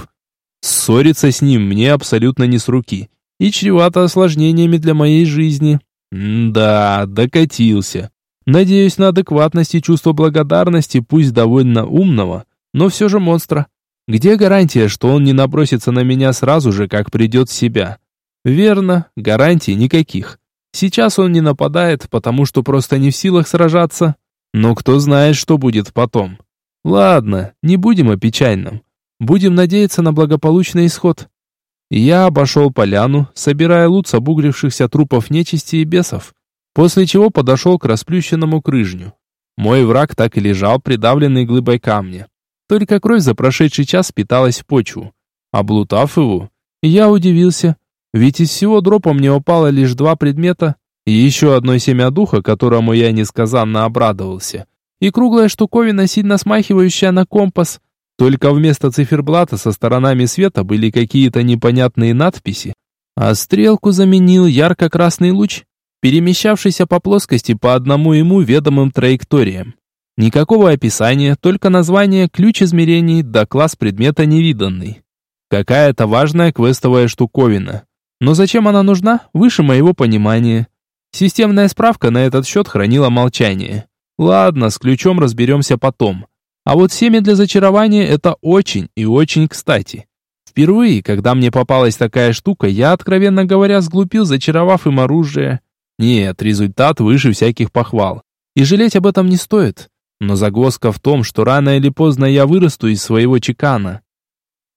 Speaker 1: Ссориться с ним мне абсолютно не с руки и чревато осложнениями для моей жизни. Да, докатился. Надеюсь на адекватность и чувство благодарности, пусть довольно умного, но все же монстра. Где гарантия, что он не набросится на меня сразу же, как придет в себя? Верно, гарантий никаких. Сейчас он не нападает, потому что просто не в силах сражаться. Но кто знает, что будет потом. Ладно, не будем о печальном. Будем надеяться на благополучный исход. Я обошел поляну, собирая лут с обуглившихся трупов нечисти и бесов, после чего подошел к расплющенному крыжню. Мой враг так и лежал, придавленный глыбой камня. Только кровь за прошедший час питалась в почву. Облутав его, я удивился, ведь из всего дропа мне упало лишь два предмета и еще одно семя духа, которому я несказанно обрадовался, и круглая штуковина, сильно смахивающая на компас – только вместо циферблата со сторонами света были какие-то непонятные надписи, а стрелку заменил ярко-красный луч, перемещавшийся по плоскости по одному ему ведомым траекториям. Никакого описания, только название, ключ измерений да класс предмета невиданный. Какая-то важная квестовая штуковина. Но зачем она нужна, выше моего понимания. Системная справка на этот счет хранила молчание. Ладно, с ключом разберемся потом. А вот семя для зачарования это очень и очень кстати. Впервые, когда мне попалась такая штука, я, откровенно говоря, сглупил, зачаровав им оружие. Нет, результат выше всяких похвал. И жалеть об этом не стоит. Но загвоздка в том, что рано или поздно я вырасту из своего чекана.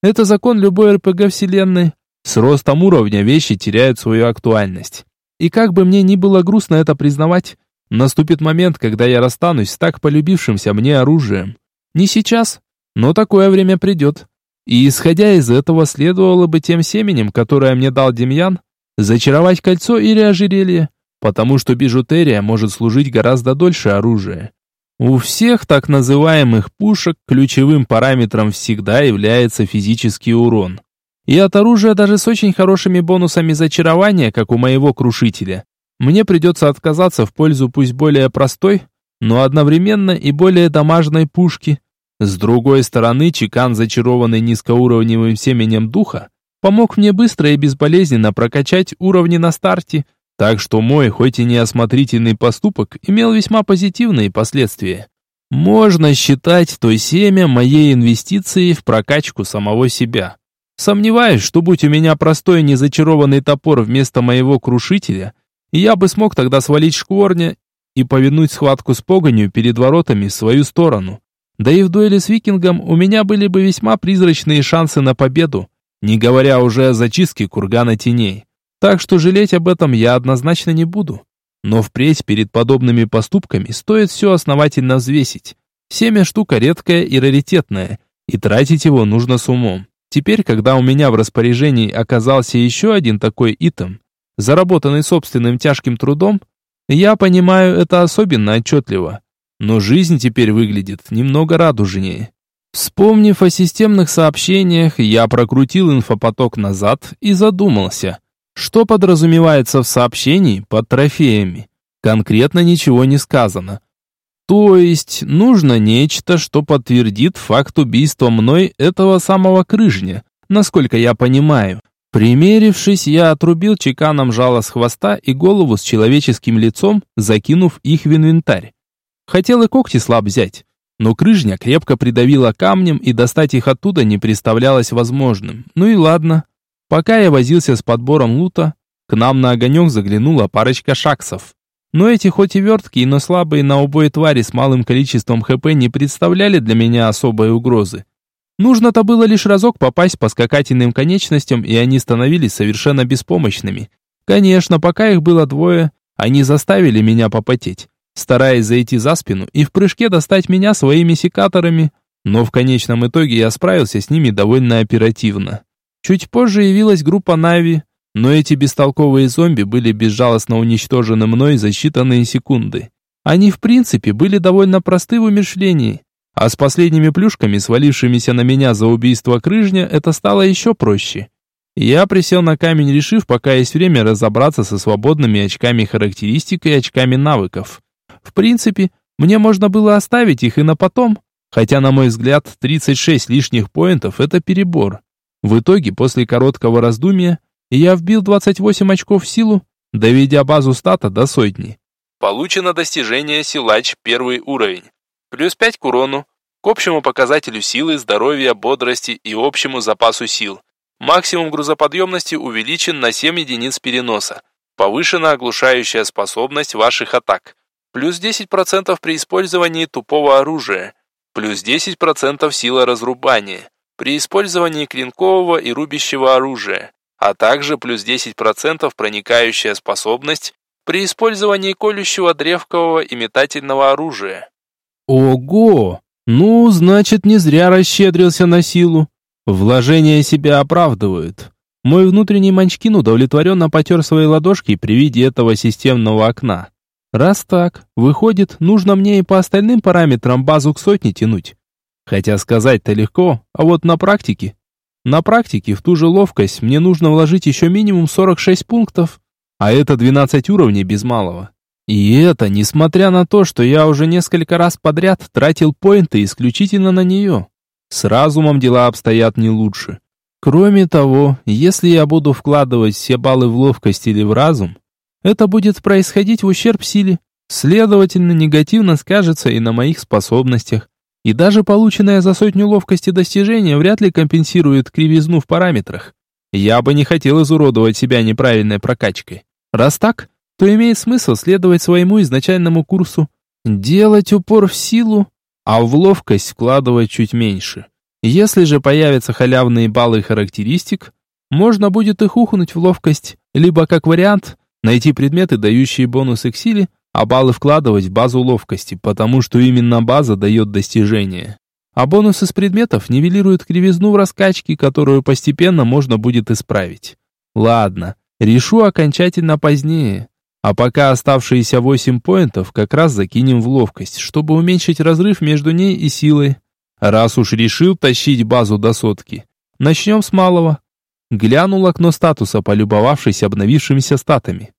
Speaker 1: Это закон любой РПГ вселенной. С ростом уровня вещи теряют свою актуальность. И как бы мне ни было грустно это признавать, наступит момент, когда я расстанусь с так полюбившимся мне оружием. Не сейчас, но такое время придет. И исходя из этого, следовало бы тем семенем, которое мне дал Демьян, зачаровать кольцо или ожерелье, потому что бижутерия может служить гораздо дольше оружия. У всех так называемых пушек ключевым параметром всегда является физический урон. И от оружия даже с очень хорошими бонусами зачарования, как у моего крушителя, мне придется отказаться в пользу пусть более простой, но одновременно и более дамажной пушки, с другой стороны, чекан, зачарованный низкоуровневым семенем духа, помог мне быстро и безболезненно прокачать уровни на старте, так что мой, хоть и неосмотрительный поступок, имел весьма позитивные последствия. Можно считать то семя моей инвестицией в прокачку самого себя. Сомневаюсь, что будь у меня простой незачарованный топор вместо моего крушителя, я бы смог тогда свалить шкворня и повинуть схватку с погонью перед воротами в свою сторону. Да и в дуэли с викингом у меня были бы весьма призрачные шансы на победу, не говоря уже о зачистке кургана теней. Так что жалеть об этом я однозначно не буду. Но впредь перед подобными поступками стоит все основательно взвесить. Семя штука редкая и раритетная, и тратить его нужно с умом. Теперь, когда у меня в распоряжении оказался еще один такой итем, заработанный собственным тяжким трудом, я понимаю это особенно отчетливо но жизнь теперь выглядит немного радужнее. Вспомнив о системных сообщениях, я прокрутил инфопоток назад и задумался, что подразумевается в сообщении под трофеями. Конкретно ничего не сказано. То есть нужно нечто, что подтвердит факт убийства мной этого самого крыжня, насколько я понимаю. Примерившись, я отрубил чеканом жало с хвоста и голову с человеческим лицом, закинув их в инвентарь. Хотел и когти слаб взять, но крыжня крепко придавила камнем и достать их оттуда не представлялось возможным. Ну и ладно. Пока я возился с подбором лута, к нам на огонек заглянула парочка шаксов. Но эти хоть и верткие, но слабые на убой твари с малым количеством ХП не представляли для меня особой угрозы. Нужно-то было лишь разок попасть по скакательным конечностям, и они становились совершенно беспомощными. Конечно, пока их было двое, они заставили меня попотеть, стараясь зайти за спину и в прыжке достать меня своими секаторами, но в конечном итоге я справился с ними довольно оперативно. Чуть позже явилась группа Нави, но эти бестолковые зомби были безжалостно уничтожены мной за считанные секунды. Они в принципе были довольно просты в умершлении. А с последними плюшками, свалившимися на меня за убийство крыжня, это стало еще проще. Я присел на камень, решив, пока есть время, разобраться со свободными очками характеристик и очками навыков. В принципе, мне можно было оставить их и на потом, хотя, на мой взгляд, 36 лишних поинтов – это перебор. В итоге, после короткого раздумья, я вбил 28 очков в силу, доведя базу стата до сотни.
Speaker 2: Получено достижение силач первый уровень. Плюс 5 к урону, к общему показателю силы, здоровья, бодрости и общему запасу сил. Максимум грузоподъемности увеличен на 7 единиц переноса. Повышена оглушающая способность ваших атак. Плюс 10% при использовании тупого оружия. Плюс 10% сила разрубания. При использовании клинкового и рубящего оружия а также плюс 10% проникающая способность при использовании колющего древкового и метательного оружия.
Speaker 1: Ого! Ну, значит, не зря расщедрился на силу. Вложения себя оправдывают. Мой внутренний манчкин удовлетворенно потер свои ладошки при виде этого системного окна. Раз так, выходит, нужно мне и по остальным параметрам базу к сотне тянуть. Хотя сказать-то легко, а вот на практике на практике в ту же ловкость мне нужно вложить еще минимум 46 пунктов, а это 12 уровней без малого. И это несмотря на то, что я уже несколько раз подряд тратил поинты исключительно на нее. С разумом дела обстоят не лучше. Кроме того, если я буду вкладывать все баллы в ловкость или в разум, это будет происходить в ущерб силе, следовательно, негативно скажется и на моих способностях. И даже полученное за сотню ловкости достижение вряд ли компенсирует кривизну в параметрах. Я бы не хотел изуродовать себя неправильной прокачкой. Раз так, то имеет смысл следовать своему изначальному курсу. Делать упор в силу, а в ловкость вкладывать чуть меньше. Если же появятся халявные баллы характеристик, можно будет их ухнуть в ловкость, либо, как вариант, найти предметы, дающие бонусы к силе, а баллы вкладывать в базу ловкости, потому что именно база дает достижения. А бонусы с предметов нивелируют кривизну в раскачке, которую постепенно можно будет исправить. Ладно, решу окончательно позднее. А пока оставшиеся 8 поинтов как раз закинем в ловкость, чтобы уменьшить разрыв между ней и силой. Раз уж решил тащить базу до сотки, начнем с малого. Глянул окно статуса, полюбовавшись обновившимися статами.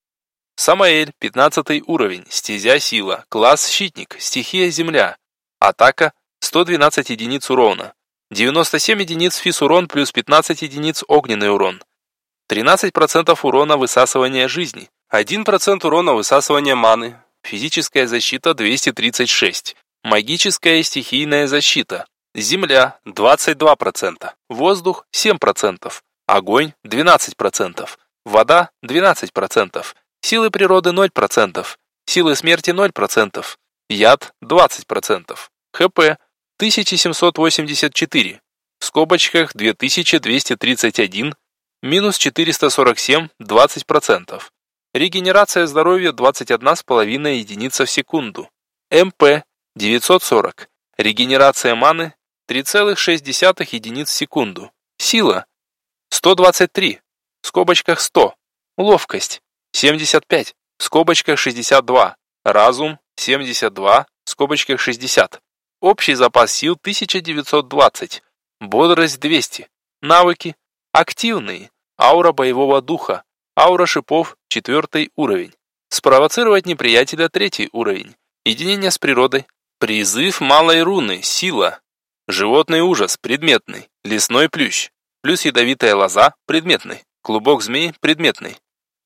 Speaker 2: Самаэль, 15 уровень, стезя сила, класс щитник, стихия земля. Атака, 112 единиц урона. 97 единиц физ урон плюс 15 единиц огненный урон. 13% урона высасывания жизни. 1% урона высасывания маны. Физическая защита 236. Магическая и стихийная защита. Земля 22%. Воздух 7%. Огонь 12%. Вода 12%. Силы природы 0%, силы смерти 0%, яд 20%, ХП 1784, в скобочках 2231, минус 447, 20%. Регенерация здоровья 21,5 единица в секунду. МП 940. Регенерация маны 3,6 единиц в секунду. Сила 123. В скобочках 100. Ловкость 75, в скобочках 62, разум 72, в скобочках 60. Общий запас сил 1920, бодрость 200, навыки активные, аура боевого духа, аура шипов 4 уровень, спровоцировать неприятеля 3 уровень, единение с природой, Призыв малой руны, сила. Животный ужас, предметный. Лесной плющ. Плюс ядовитая лоза, предметный. Клубок змей, предметный.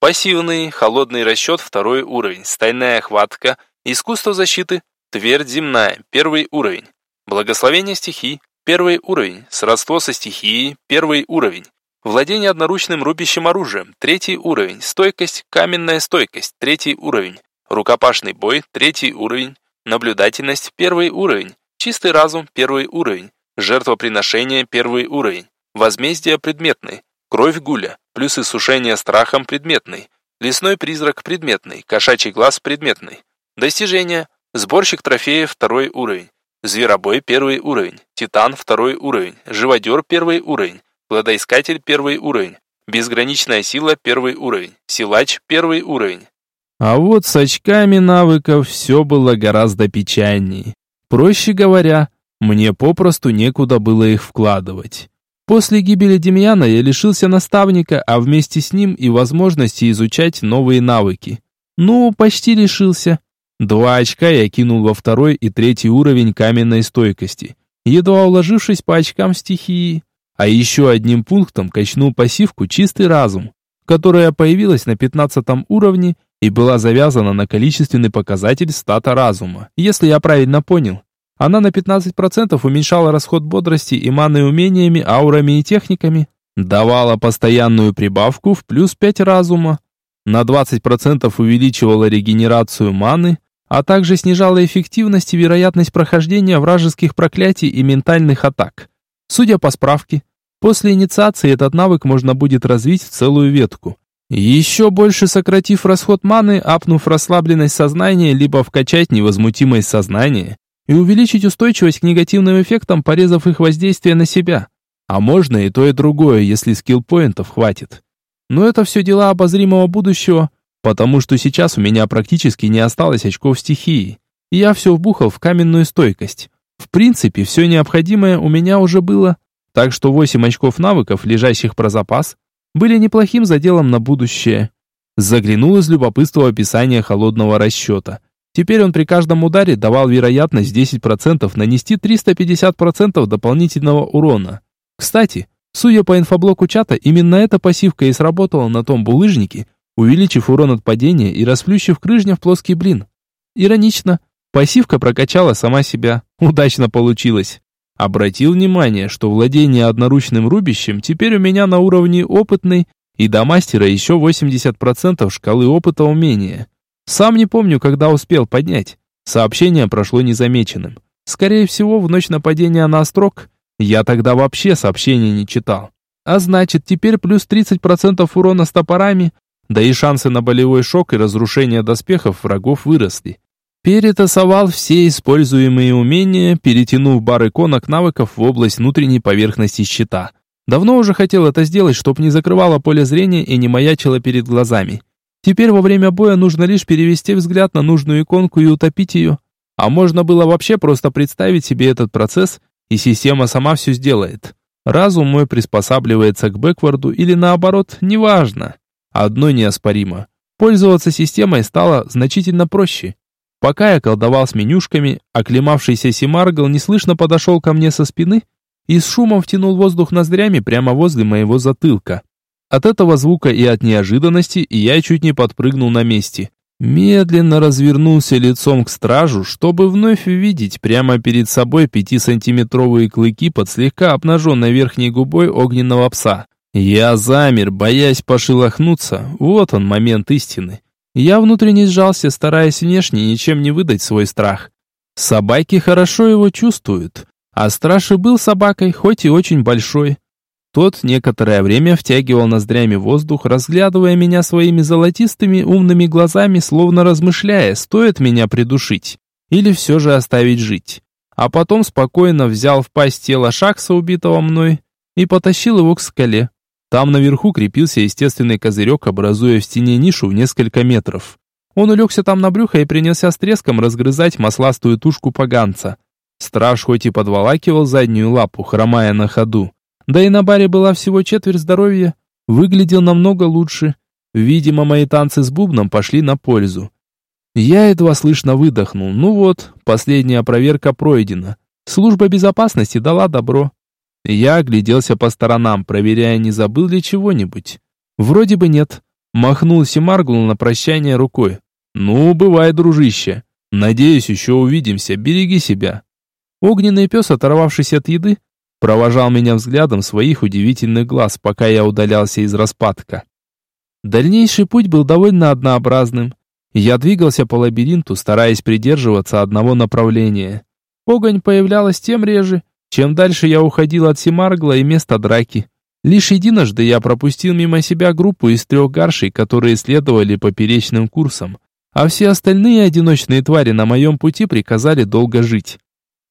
Speaker 2: Пассивный, холодный расчет, второй уровень. Стальная хватка, искусство защиты, твердь земная, первый уровень. Благословение стихий, первый уровень. Сродство со стихией, первый уровень. Владение одноручным рубящим оружием, третий уровень. Стойкость, каменная стойкость, третий уровень. Рукопашный бой, третий уровень. Наблюдательность – первый уровень. Чистый разум – первый уровень. Жертвоприношение – первый уровень. Возмездие – предметный. Кровь гуля, плюс иссушение страхом – предметный. Лесной призрак – предметный. Кошачий глаз – предметный. Достижения. Сборщик трофеев – второй уровень. Зверобой – первый уровень. Титан – второй уровень. Живодер – первый уровень. Кладоискатель – первый уровень. Безграничная сила – первый уровень. Силач – первый уровень.
Speaker 1: А вот с очками навыков все было гораздо печальней. Проще говоря, мне попросту некуда было их вкладывать. После гибели Демьяна я лишился наставника, а вместе с ним и возможности изучать новые навыки. Ну, почти лишился. Два очка я кинул во второй и третий уровень каменной стойкости, едва уложившись по очкам стихии. А еще одним пунктом качнул пассивку «Чистый разум», которая появилась на пятнадцатом уровне и была завязана на количественный показатель стата разума, если я правильно понял. Она на 15% уменьшала расход бодрости и маны умениями, аурами и техниками, давала постоянную прибавку в плюс 5 разума, на 20% увеличивала регенерацию маны, а также снижала эффективность и вероятность прохождения вражеских проклятий и ментальных атак. Судя по справке, после инициации этот навык можно будет развить в целую ветку. Еще больше сократив расход маны, апнув расслабленность сознания, либо вкачать невозмутимость сознания и увеличить устойчивость к негативным эффектам, порезав их воздействие на себя. А можно и то, и другое, если скилл-поинтов хватит. Но это все дела обозримого будущего, потому что сейчас у меня практически не осталось очков стихии. Я все вбухал в каменную стойкость. В принципе, все необходимое у меня уже было, так что 8 очков навыков, лежащих про запас, были неплохим заделом на будущее. Заглянул из любопытства описание холодного расчета. Теперь он при каждом ударе давал вероятность 10% нанести 350% дополнительного урона. Кстати, судя по инфоблоку чата, именно эта пассивка и сработала на том булыжнике, увеличив урон от падения и расплющив крыжня в плоский блин. Иронично, пассивка прокачала сама себя. Удачно получилось. Обратил внимание, что владение одноручным рубящим теперь у меня на уровне опытный, и до мастера еще 80% шкалы опыта умения. Сам не помню, когда успел поднять. Сообщение прошло незамеченным. Скорее всего, в ночь нападения на Острог я тогда вообще сообщения не читал. А значит, теперь плюс 30% урона с топорами, да и шансы на болевой шок и разрушение доспехов врагов выросли. Перетасовал все используемые умения, перетянув бар иконок навыков в область внутренней поверхности щита. Давно уже хотел это сделать, чтобы не закрывало поле зрения и не маячило перед глазами. Теперь во время боя нужно лишь перевести взгляд на нужную иконку и утопить ее. А можно было вообще просто представить себе этот процесс, и система сама все сделает. Разум мой приспосабливается к бэкварду или наоборот, неважно. Одно неоспоримо. Пользоваться системой стало значительно проще. Пока я колдовал с менюшками, оклемавшийся Симаргл неслышно подошел ко мне со спины и с шумом втянул воздух ноздрями прямо возле моего затылка. От этого звука и от неожиданности я чуть не подпрыгнул на месте. Медленно развернулся лицом к стражу, чтобы вновь увидеть прямо перед собой пятисантиметровые клыки под слегка обнаженной верхней губой огненного пса. Я замер, боясь пошелохнуться. Вот он, момент истины. Я внутренне сжался, стараясь внешне ничем не выдать свой страх. Собаки хорошо его чувствуют, а страж и был собакой, хоть и очень большой. Тот некоторое время втягивал ноздрями воздух, разглядывая меня своими золотистыми умными глазами, словно размышляя, стоит меня придушить или все же оставить жить. А потом спокойно взял в пасть тело Шакса, убитого мной, и потащил его к скале. Там наверху крепился естественный козырек, образуя в стене нишу в несколько метров. Он улегся там на брюхо и принялся с треском разгрызать масластую тушку поганца. Страж хоть и подволакивал заднюю лапу, хромая на ходу, да и на баре была всего четверть здоровья, выглядел намного лучше. Видимо, мои танцы с бубном пошли на пользу. Я едва слышно выдохнул. Ну вот, последняя проверка пройдена. Служба безопасности дала добро. Я огляделся по сторонам, проверяя, не забыл ли чего-нибудь. Вроде бы нет. Махнулся и маргнул на прощание рукой. «Ну, бывай, дружище. Надеюсь, еще увидимся. Береги себя». Огненный пес, оторвавшись от еды, провожал меня взглядом своих удивительных глаз, пока я удалялся из распадка. Дальнейший путь был довольно однообразным. Я двигался по лабиринту, стараясь придерживаться одного направления. Огонь появлялась тем реже, чем дальше я уходил от Семаргла и места драки. Лишь единожды я пропустил мимо себя группу из трех гаршей, которые следовали поперечным курсом, а все остальные одиночные твари на моем пути приказали долго жить.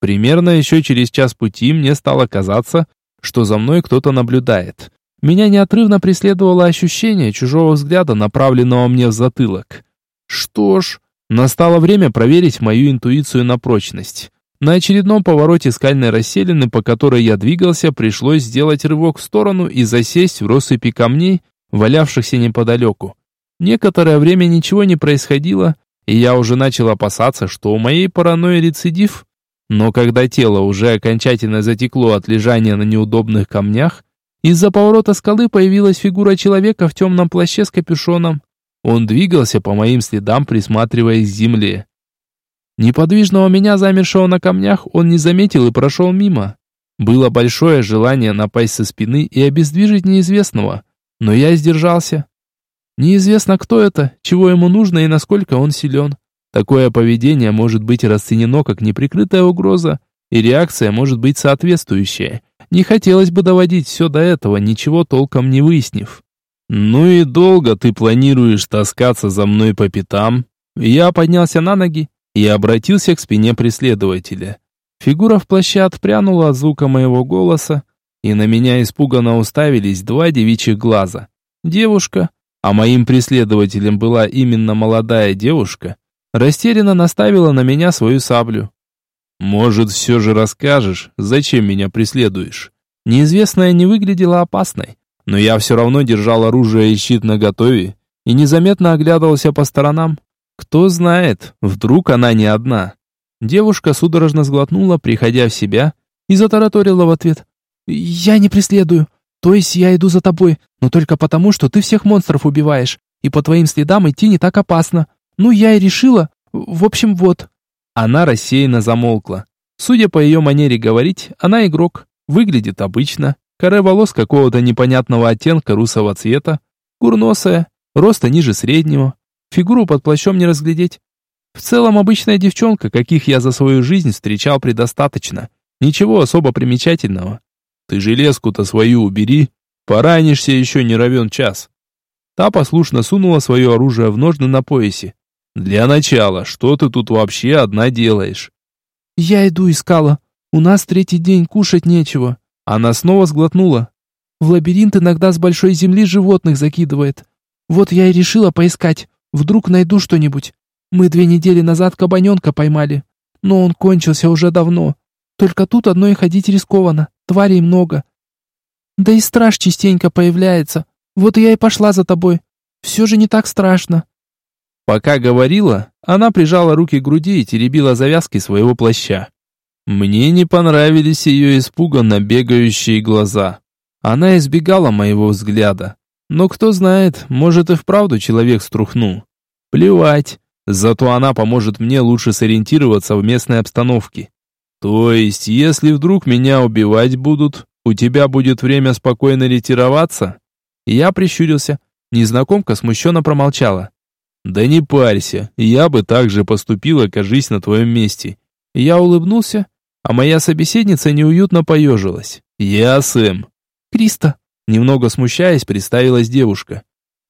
Speaker 1: Примерно еще через час пути мне стало казаться, что за мной кто-то наблюдает. Меня неотрывно преследовало ощущение чужого взгляда, направленного мне в затылок. Что ж, настало время проверить мою интуицию на прочность. На очередном повороте скальной расселины, по которой я двигался, пришлось сделать рывок в сторону и засесть в россыпи камней, валявшихся неподалеку. Некоторое время ничего не происходило, и я уже начал опасаться, что у моей паранойи рецидив. Но когда тело уже окончательно затекло от лежания на неудобных камнях, из-за поворота скалы появилась фигура человека в темном плаще с капюшоном. Он двигался по моим следам, присматриваясь к земле. Неподвижного меня, замершего на камнях, он не заметил и прошел мимо. Было большое желание напасть со спины и обездвижить неизвестного, но я сдержался. Неизвестно, кто это, чего ему нужно и насколько он силен. Такое поведение может быть расценено как неприкрытая угроза, и реакция может быть соответствующая. Не хотелось бы доводить все до этого, ничего толком не выяснив. «Ну и долго ты планируешь таскаться за мной по пятам?» Я поднялся на ноги и обратился к спине преследователя. Фигура в плаще отпрянула от звука моего голоса, и на меня испуганно уставились два девичьих глаза. Девушка, а моим преследователем была именно молодая девушка, растерянно наставила на меня свою саблю. «Может, все же расскажешь, зачем меня преследуешь?» Неизвестная не выглядела опасной, но я все равно держал оружие и щит наготове и незаметно оглядывался по сторонам, кто знает, вдруг она не одна. Девушка судорожно сглотнула, приходя в себя, и затараторила в ответ. «Я не преследую. То есть я иду за тобой, но только потому, что ты всех монстров убиваешь, и по твоим следам идти не так опасно. Ну, я и решила. В общем, вот». Она рассеянно замолкла. Судя по ее манере говорить, она игрок. Выглядит обычно. Коре волос какого-то непонятного оттенка русого цвета. Курносая, роста ниже среднего, Фигуру под плащом не разглядеть. В целом обычная девчонка, каких я за свою жизнь встречал предостаточно. Ничего особо примечательного. Ты железку-то свою убери, поранишься еще не равен час. Та послушно сунула свое оружие в ножны на поясе. Для начала, что ты тут вообще одна делаешь? Я иду искала. У нас третий день кушать нечего. Она снова сглотнула. В лабиринт иногда с большой земли животных закидывает. Вот я и решила поискать. Вдруг найду что-нибудь. Мы две недели назад кабаненка поймали, но он кончился уже давно. Только тут одной ходить рискованно, тварей много. Да и страж частенько появляется. Вот я и пошла за тобой. Все же не так страшно». Пока говорила, она прижала руки к груди и теребила завязки своего плаща. Мне не понравились ее испуганно бегающие глаза. Она избегала моего взгляда. Но кто знает, может и вправду человек струхнул. Плевать. Зато она поможет мне лучше сориентироваться в местной обстановке. То есть, если вдруг меня убивать будут, у тебя будет время спокойно ретироваться? Я прищурился. Незнакомка смущенно промолчала. Да не парься, я бы так же поступила, кажись, на твоем месте. Я улыбнулся, а моя собеседница неуютно поежилась. Я Сэм. Криста. Немного смущаясь, представилась девушка.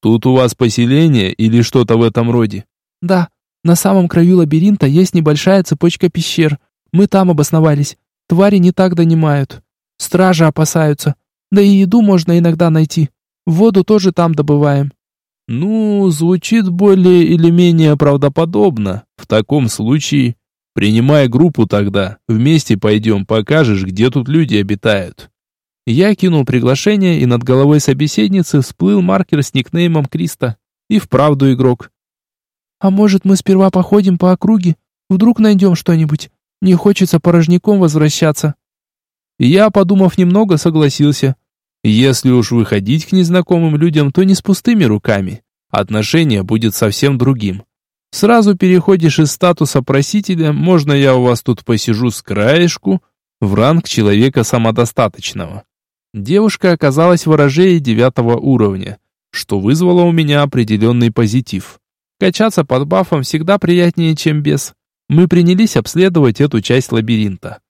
Speaker 1: «Тут у вас поселение или что-то в этом роде?» «Да, на самом краю лабиринта есть небольшая цепочка пещер. Мы там обосновались. Твари не так донимают. Стражи опасаются. Да и еду можно иногда найти. Воду тоже там добываем». «Ну, звучит более или менее правдоподобно. В таком случае, принимай группу тогда. Вместе пойдем, покажешь, где тут люди обитают». Я кинул приглашение, и над головой собеседницы всплыл маркер с никнеймом Криста. И вправду игрок.
Speaker 3: А может, мы сперва походим по округе? Вдруг найдем что-нибудь? Не хочется порожняком возвращаться».
Speaker 1: Я, подумав немного, согласился. Если уж выходить к незнакомым людям, то не с пустыми руками. Отношение будет совсем другим. Сразу переходишь из статуса просителя, можно я у вас тут посижу с краешку, в ранг человека самодостаточного. Девушка оказалась ворожеей девятого уровня, что вызвало у меня определенный позитив. Качаться под бафом всегда приятнее, чем без. Мы принялись обследовать эту часть лабиринта.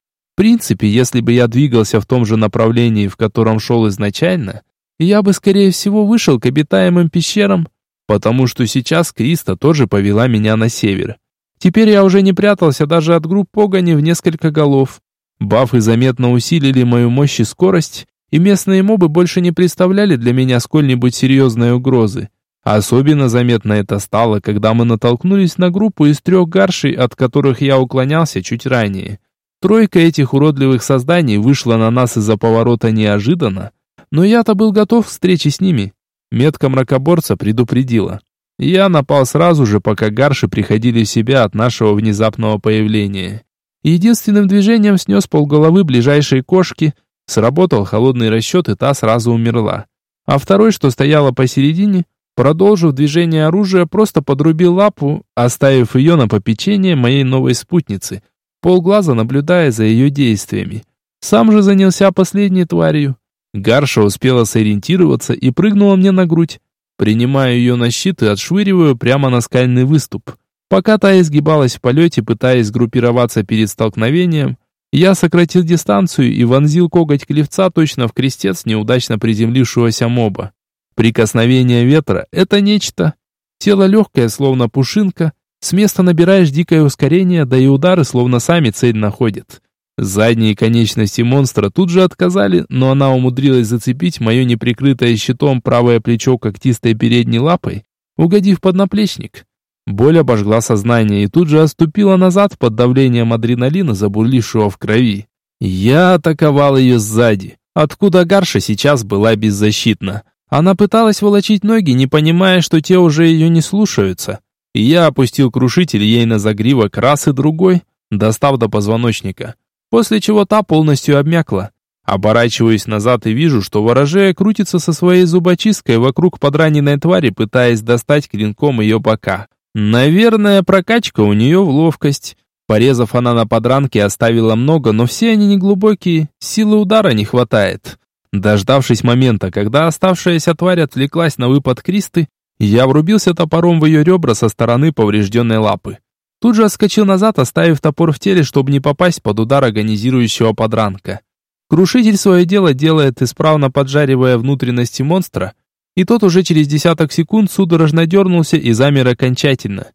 Speaker 1: Принципе, если бы я двигался в том же направлении, в котором шел изначально, я бы, скорее всего, вышел к обитаемым пещерам, потому что сейчас Криста тоже повела меня на север. Теперь я уже не прятался даже от групп погони в несколько голов. Бафы заметно усилили мою мощь и скорость, и местные мобы больше не представляли для меня сколь-нибудь серьезной угрозы. Особенно заметно это стало, когда мы натолкнулись на группу из трех гаршей, от которых я уклонялся чуть ранее. Тройка этих уродливых созданий вышла на нас из-за поворота неожиданно, но я-то был готов к встрече с ними. Метка мракоборца предупредила. Я напал сразу же, пока гарши приходили в себя от нашего внезапного появления. Единственным движением снес полголовы ближайшей кошки, сработал холодный расчет, и та сразу умерла. А второй, что стояла посередине, Продолжив движение оружия, просто подрубил лапу, оставив ее на попечение моей новой спутницы, полглаза наблюдая за ее действиями. Сам же занялся последней тварью. Гарша успела сориентироваться и прыгнула мне на грудь. Принимаю ее на щит и отшвыриваю прямо на скальный выступ. Пока та изгибалась в полете, пытаясь группироваться перед столкновением, я сократил дистанцию и вонзил коготь клевца точно в крестец неудачно приземлившегося моба. Прикосновение ветра – это нечто. Тело легкое, словно пушинка. С места набираешь дикое ускорение, да и удары словно сами цель находят. Задние конечности монстра тут же отказали, но она умудрилась зацепить мое неприкрытое щитом правое плечо когтистой передней лапой, угодив под наплечник. Боль обожгла сознание и тут же отступила назад под давлением адреналина, забурлившего в крови. Я атаковал ее сзади, откуда Гарша сейчас была беззащитна. Она пыталась волочить ноги, не понимая, что те уже ее не слушаются. И я опустил крушитель ей на загривок раз и другой, достав до позвоночника, после чего та полностью обмякла. Оборачиваюсь назад и вижу, что ворожея крутится со своей зубочисткой вокруг подраненной твари, пытаясь достать клинком ее бока. Наверное, прокачка у нее в ловкость. Порезав она на подранке оставила много, но все они неглубокие, силы удара не хватает. Дождавшись момента, когда оставшаяся тварь отвлеклась на выпад Кристы, я врубился топором в ее ребра со стороны поврежденной лапы. Тут же отскочил назад, оставив топор в теле, чтобы не попасть под удар агонизирующего подранка. Крушитель свое дело делает, исправно поджаривая внутренности монстра, и тот уже через десяток секунд судорожно дернулся и замер окончательно.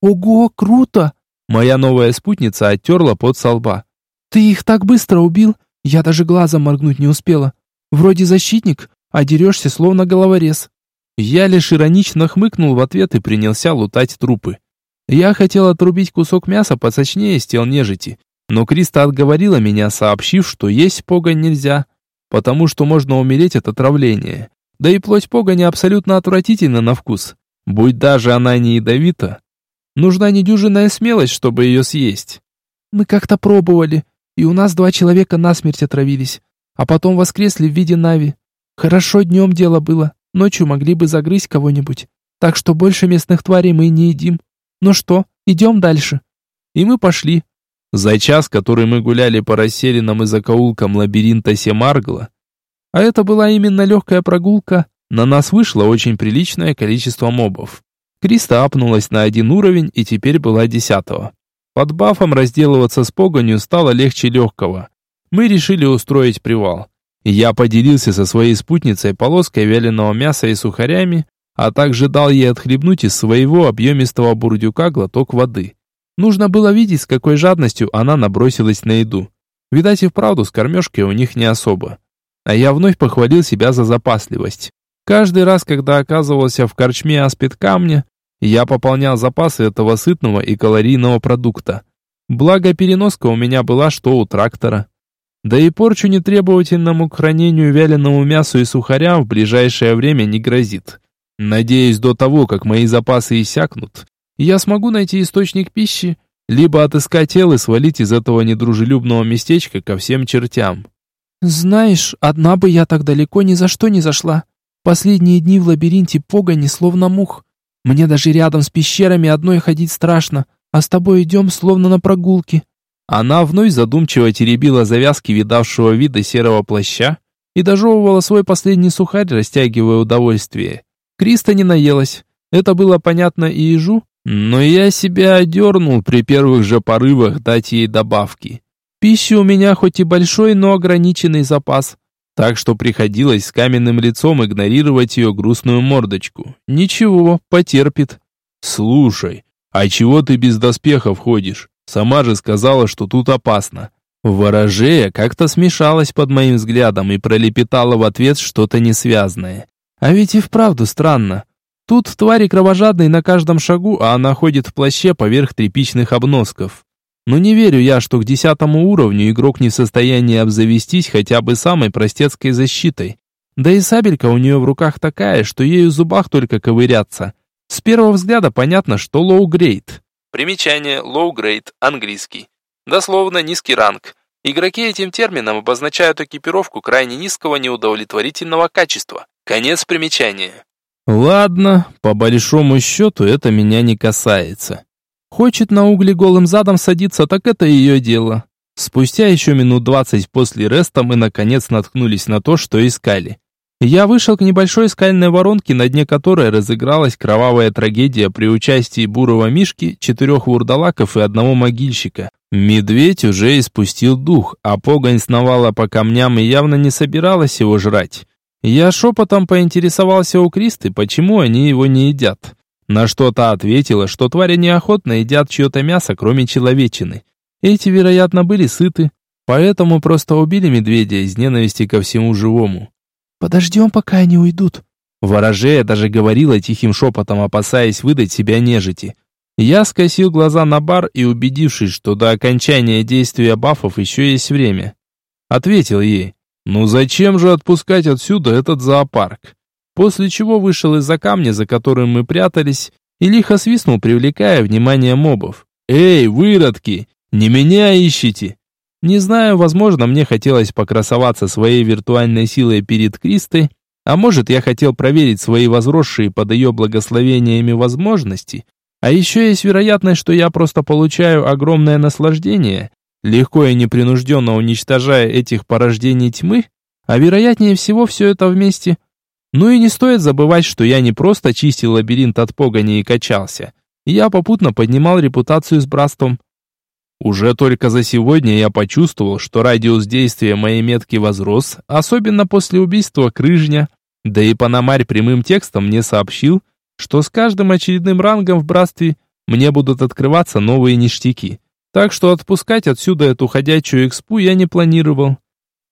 Speaker 3: «Ого, круто!»
Speaker 1: Моя новая спутница оттерла под со лба.
Speaker 3: «Ты их так быстро убил, я даже глазом моргнуть не успела. Вроде защитник, а дерешься словно головорез.
Speaker 1: Я лишь иронично хмыкнул в ответ и принялся лутать трупы. Я хотел отрубить кусок мяса посочнее с тел нежити, но Криста отговорила меня, сообщив, что есть погонь нельзя, потому что можно умереть от отравления. Да и плоть погони абсолютно отвратительна на вкус. Будь даже она не ядовита, нужна недюжинная смелость, чтобы ее съесть.
Speaker 3: Мы как-то пробовали, и у нас два человека насмерть отравились а потом воскресли в виде Нави. Хорошо днем дело было, ночью могли бы загрызть кого-нибудь. Так что больше местных тварей мы не едим. Ну что, идем дальше?»
Speaker 1: И мы пошли. За час, который мы гуляли по расселенным и закоулкам лабиринта Семаргла, а это была именно легкая прогулка, на нас вышло очень приличное количество мобов. Криста апнулась на один уровень и теперь была десятого. Под бафом разделываться с погонью стало легче легкого мы решили устроить привал. Я поделился со своей спутницей полоской вяленого мяса и сухарями, а также дал ей отхлебнуть из своего объемистого бурдюка глоток воды. Нужно было видеть, с какой жадностью она набросилась на еду. Видать и вправду с кормежкой у них не особо. А я вновь похвалил себя за запасливость. Каждый раз, когда оказывался в корчме аспид камня, я пополнял запасы этого сытного и калорийного продукта. Благо переноска у меня была, что у трактора. Да и порчу нетребовательному к хранению вяленому мясу и сухарям в ближайшее время не грозит. Надеюсь, до того, как мои запасы иссякнут, я смогу найти источник пищи, либо отыскать тело и свалить из этого недружелюбного местечка ко всем чертям.
Speaker 3: Знаешь, одна бы я так далеко ни за что не зашла. Последние дни в лабиринте погони словно мух. Мне даже рядом с пещерами одной ходить страшно, а с тобой идем словно на прогулке.
Speaker 1: Она вновь задумчиво теребила завязки видавшего вида серого плаща и дожевывала свой последний сухарь, растягивая удовольствие. Криста не наелась. Это было понятно и ежу, но я себя одернул при первых же порывах дать ей добавки. Пищи у меня хоть и большой, но ограниченный запас, так что приходилось с каменным лицом игнорировать ее грустную мордочку. Ничего, потерпит. «Слушай, а чего ты без доспехов ходишь? Сама же сказала, что тут опасно». Ворожея как-то смешалась под моим взглядом и пролепетала в ответ что-то несвязное. А ведь и вправду странно. Тут твари кровожадные на каждом шагу, а она ходит в плаще поверх тряпичных обносков. Но не верю я, что к десятому уровню игрок не в состоянии обзавестись хотя бы самой простецкой защитой. Да и сабелька у нее в руках такая, что ею в зубах только ковыряться. С первого взгляда понятно, что low-grade.
Speaker 2: Примечание low-grade, английский. Дословно низкий ранг. Игроки этим термином обозначают экипировку крайне низкого неудовлетворительного качества. Конец примечания.
Speaker 1: Ладно, по большому счету это меня не касается. Хочет на угли голым задом садиться, так это ее дело. Спустя еще минут двадцать после реста мы наконец наткнулись на то, что искали. Я вышел к небольшой скальной воронке, на дне которой разыгралась кровавая трагедия при участии бурого мишки, четырех вурдалаков и одного могильщика. Медведь уже испустил дух, а погонь сновала по камням и явно не собиралась его жрать. Я шепотом поинтересовался у Кристы, почему они его не едят. На что та ответила, что твари неохотно едят чье-то мясо, кроме человечины. Эти, вероятно, были сыты, поэтому просто убили медведя из ненависти ко всему живому.
Speaker 3: «Подождем, пока они уйдут».
Speaker 1: Ворожея даже говорила тихим шепотом, опасаясь выдать себя нежити. Я скосил глаза на бар и, убедившись, что до окончания действия бафов еще есть время, ответил ей, «Ну зачем же отпускать отсюда этот зоопарк?» после чего вышел из-за камня, за которым мы прятались, и лихо свистнул, привлекая внимание мобов. «Эй, выродки! Не меня ищите!» Не знаю, возможно, мне хотелось покрасоваться своей виртуальной силой перед Кристой, а может, я хотел проверить свои возросшие под ее благословениями возможности, а еще есть вероятность, что я просто получаю огромное наслаждение, легко и непринужденно уничтожая этих порождений тьмы, а вероятнее всего все это вместе – ну и не стоит забывать, что я не просто чистил лабиринт от погони и качался. Я попутно поднимал репутацию с братством. Уже только за сегодня я почувствовал, что радиус действия моей метки возрос, особенно после убийства Крыжня. Да и Панамарь прямым текстом мне сообщил, что с каждым очередным рангом в братстве мне будут открываться новые ништяки. Так что отпускать отсюда эту ходячую экспу я не планировал.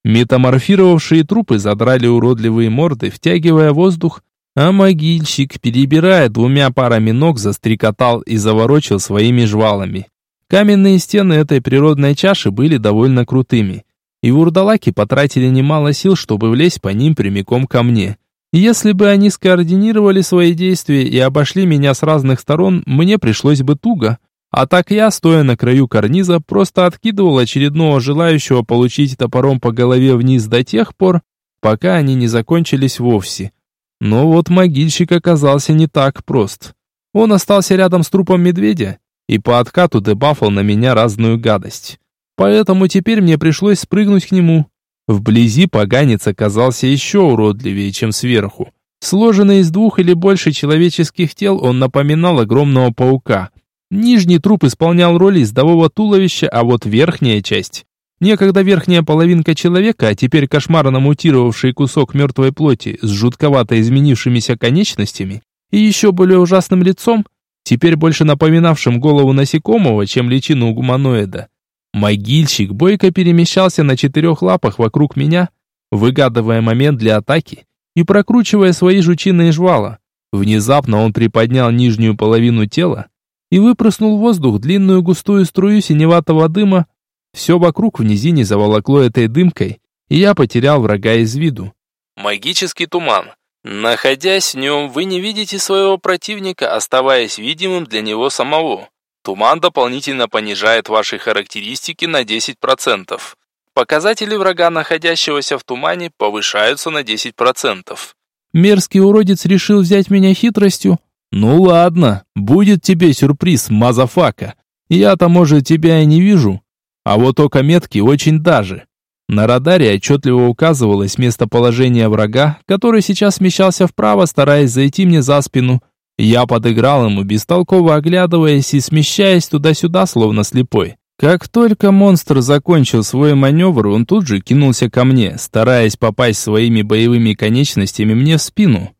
Speaker 1: Метаморфировавшие трупы задрали уродливые морды, втягивая воздух, а могильщик, перебирая двумя парами ног, застрекотал и заворочил своими жвалами. Каменные стены этой природной чаши были довольно крутыми, и вурдалаки потратили немало сил, чтобы влезть по ним прямиком ко мне. Если бы они скоординировали свои действия и обошли меня с разных сторон, мне пришлось бы туго. А так я, стоя на краю карниза, просто откидывал очередного желающего получить топором по голове вниз до тех пор, пока они не закончились вовсе. Но вот могильщик оказался не так прост. Он остался рядом с трупом медведя и по откату дебафал на меня разную гадость. Поэтому теперь мне пришлось спрыгнуть к нему. Вблизи поганец оказался еще уродливее, чем сверху. Сложенный из двух или больше человеческих тел, он напоминал огромного паука – Нижний труп исполнял роль издового туловища, а вот верхняя часть... Некогда верхняя половинка человека, а теперь кошмарно мутировавший кусок мертвой плоти с жутковато изменившимися конечностями и еще более ужасным лицом, теперь больше напоминавшим голову насекомого, чем личину гуманоида. Могильщик бойко перемещался на четырех лапах вокруг меня, выгадывая момент для атаки и прокручивая свои жучиные жвала. Внезапно он приподнял нижнюю половину тела, и выпрыснул в воздух длинную густую струю синеватого дыма. Все вокруг в низине заволокло этой дымкой, и я потерял врага из виду.
Speaker 2: Магический туман. Находясь в нем, вы не видите своего противника, оставаясь видимым для него самого. Туман дополнительно понижает ваши характеристики на 10%. Показатели врага, находящегося в тумане, повышаются на 10%.
Speaker 1: Мерзкий уродец решил взять меня хитростью. Ну ладно, будет тебе сюрприз, motherfucker. Я-то, может, тебя и не вижу. А вот око метки очень даже. На радаре отчетливо указывалось местоположение врага, который сейчас смещался вправо, стараясь зайти мне за спину. Я подыграл ему, бестолково оглядываясь и смещаясь туда-сюда, словно слепой. Как только монстр закончил свой маневр, он тут же кинулся ко мне, стараясь попасть своими боевыми конечностями мне в спину.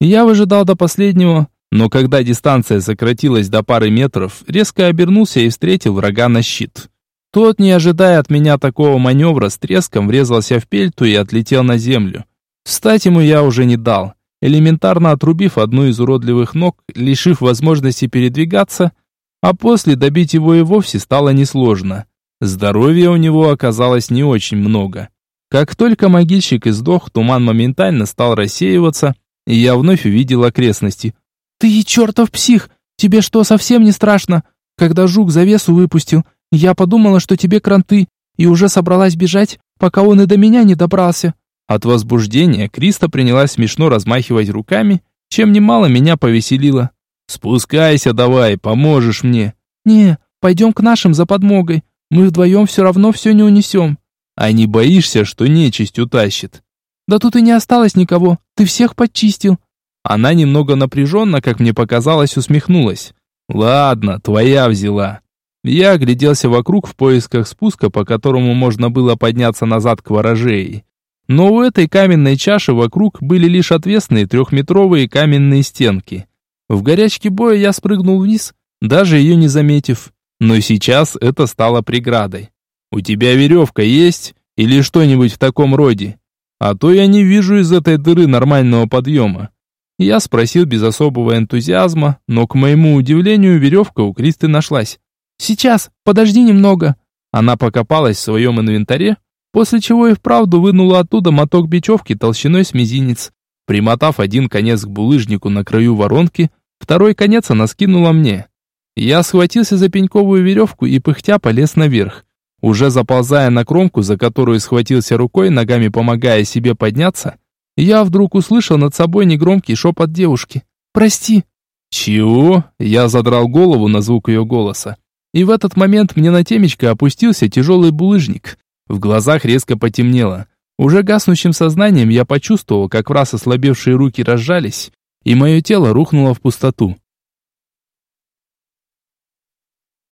Speaker 1: Я выжидал до последнего, но когда дистанция сократилась до пары метров, резко обернулся и встретил врага на щит. Тот, не ожидая от меня такого маневра, с треском врезался в пельту и отлетел на землю. Встать ему я уже не дал. Элементарно отрубив одну из уродливых ног, лишив возможности передвигаться, а после добить его и вовсе стало несложно. Здоровья у него оказалось не очень много. Как только могильщик издох, туман моментально стал рассеиваться, и я вновь увидел окрестности. «Ты чертов псих! Тебе что, совсем не страшно? Когда жук завесу выпустил, я подумала, что тебе кранты, и уже собралась бежать, пока он и до меня не добрался. От возбуждения Криста принялась смешно размахивать руками, чем немало меня повеселило. «Спускайся давай, поможешь мне». «Не, пойдем к нашим за подмогой. Мы вдвоем все равно все не унесем». «А не боишься, что нечисть утащит?» «Да тут и не осталось никого. Ты всех подчистил». Она немного напряженно, как мне показалось, усмехнулась. «Ладно, твоя взяла. Я огляделся вокруг в поисках спуска, по которому можно было подняться назад к ворожеи. Но у этой каменной чаши вокруг были лишь отвесные трехметровые каменные стенки. В горячке боя я спрыгнул вниз, даже ее не заметив. Но сейчас это стало преградой. «У тебя веревка есть? Или что-нибудь в таком роде? А то я не вижу из этой дыры нормального подъема». Я спросил без особого энтузиазма, но, к моему удивлению, веревка у Кристы нашлась. «Сейчас, подожди немного». Она покопалась в своем инвентаре, после чего и вправду вынула оттуда моток бечевки толщиной с мизинец. Примотав один конец к булыжнику на краю воронки, второй конец она скинула мне. Я схватился за пеньковую веревку и пыхтя полез наверх. Уже заползая на кромку, за которую схватился рукой, ногами помогая себе подняться, я вдруг услышал над собой негромкий шепот девушки. «Прости». «Чего?» Я задрал голову на звук ее голоса. И в этот момент мне на темечко опустился тяжелый булыжник. В глазах резко потемнело. Уже гаснущим сознанием я почувствовал, как в раз ослабевшие руки разжались, и мое тело рухнуло в пустоту.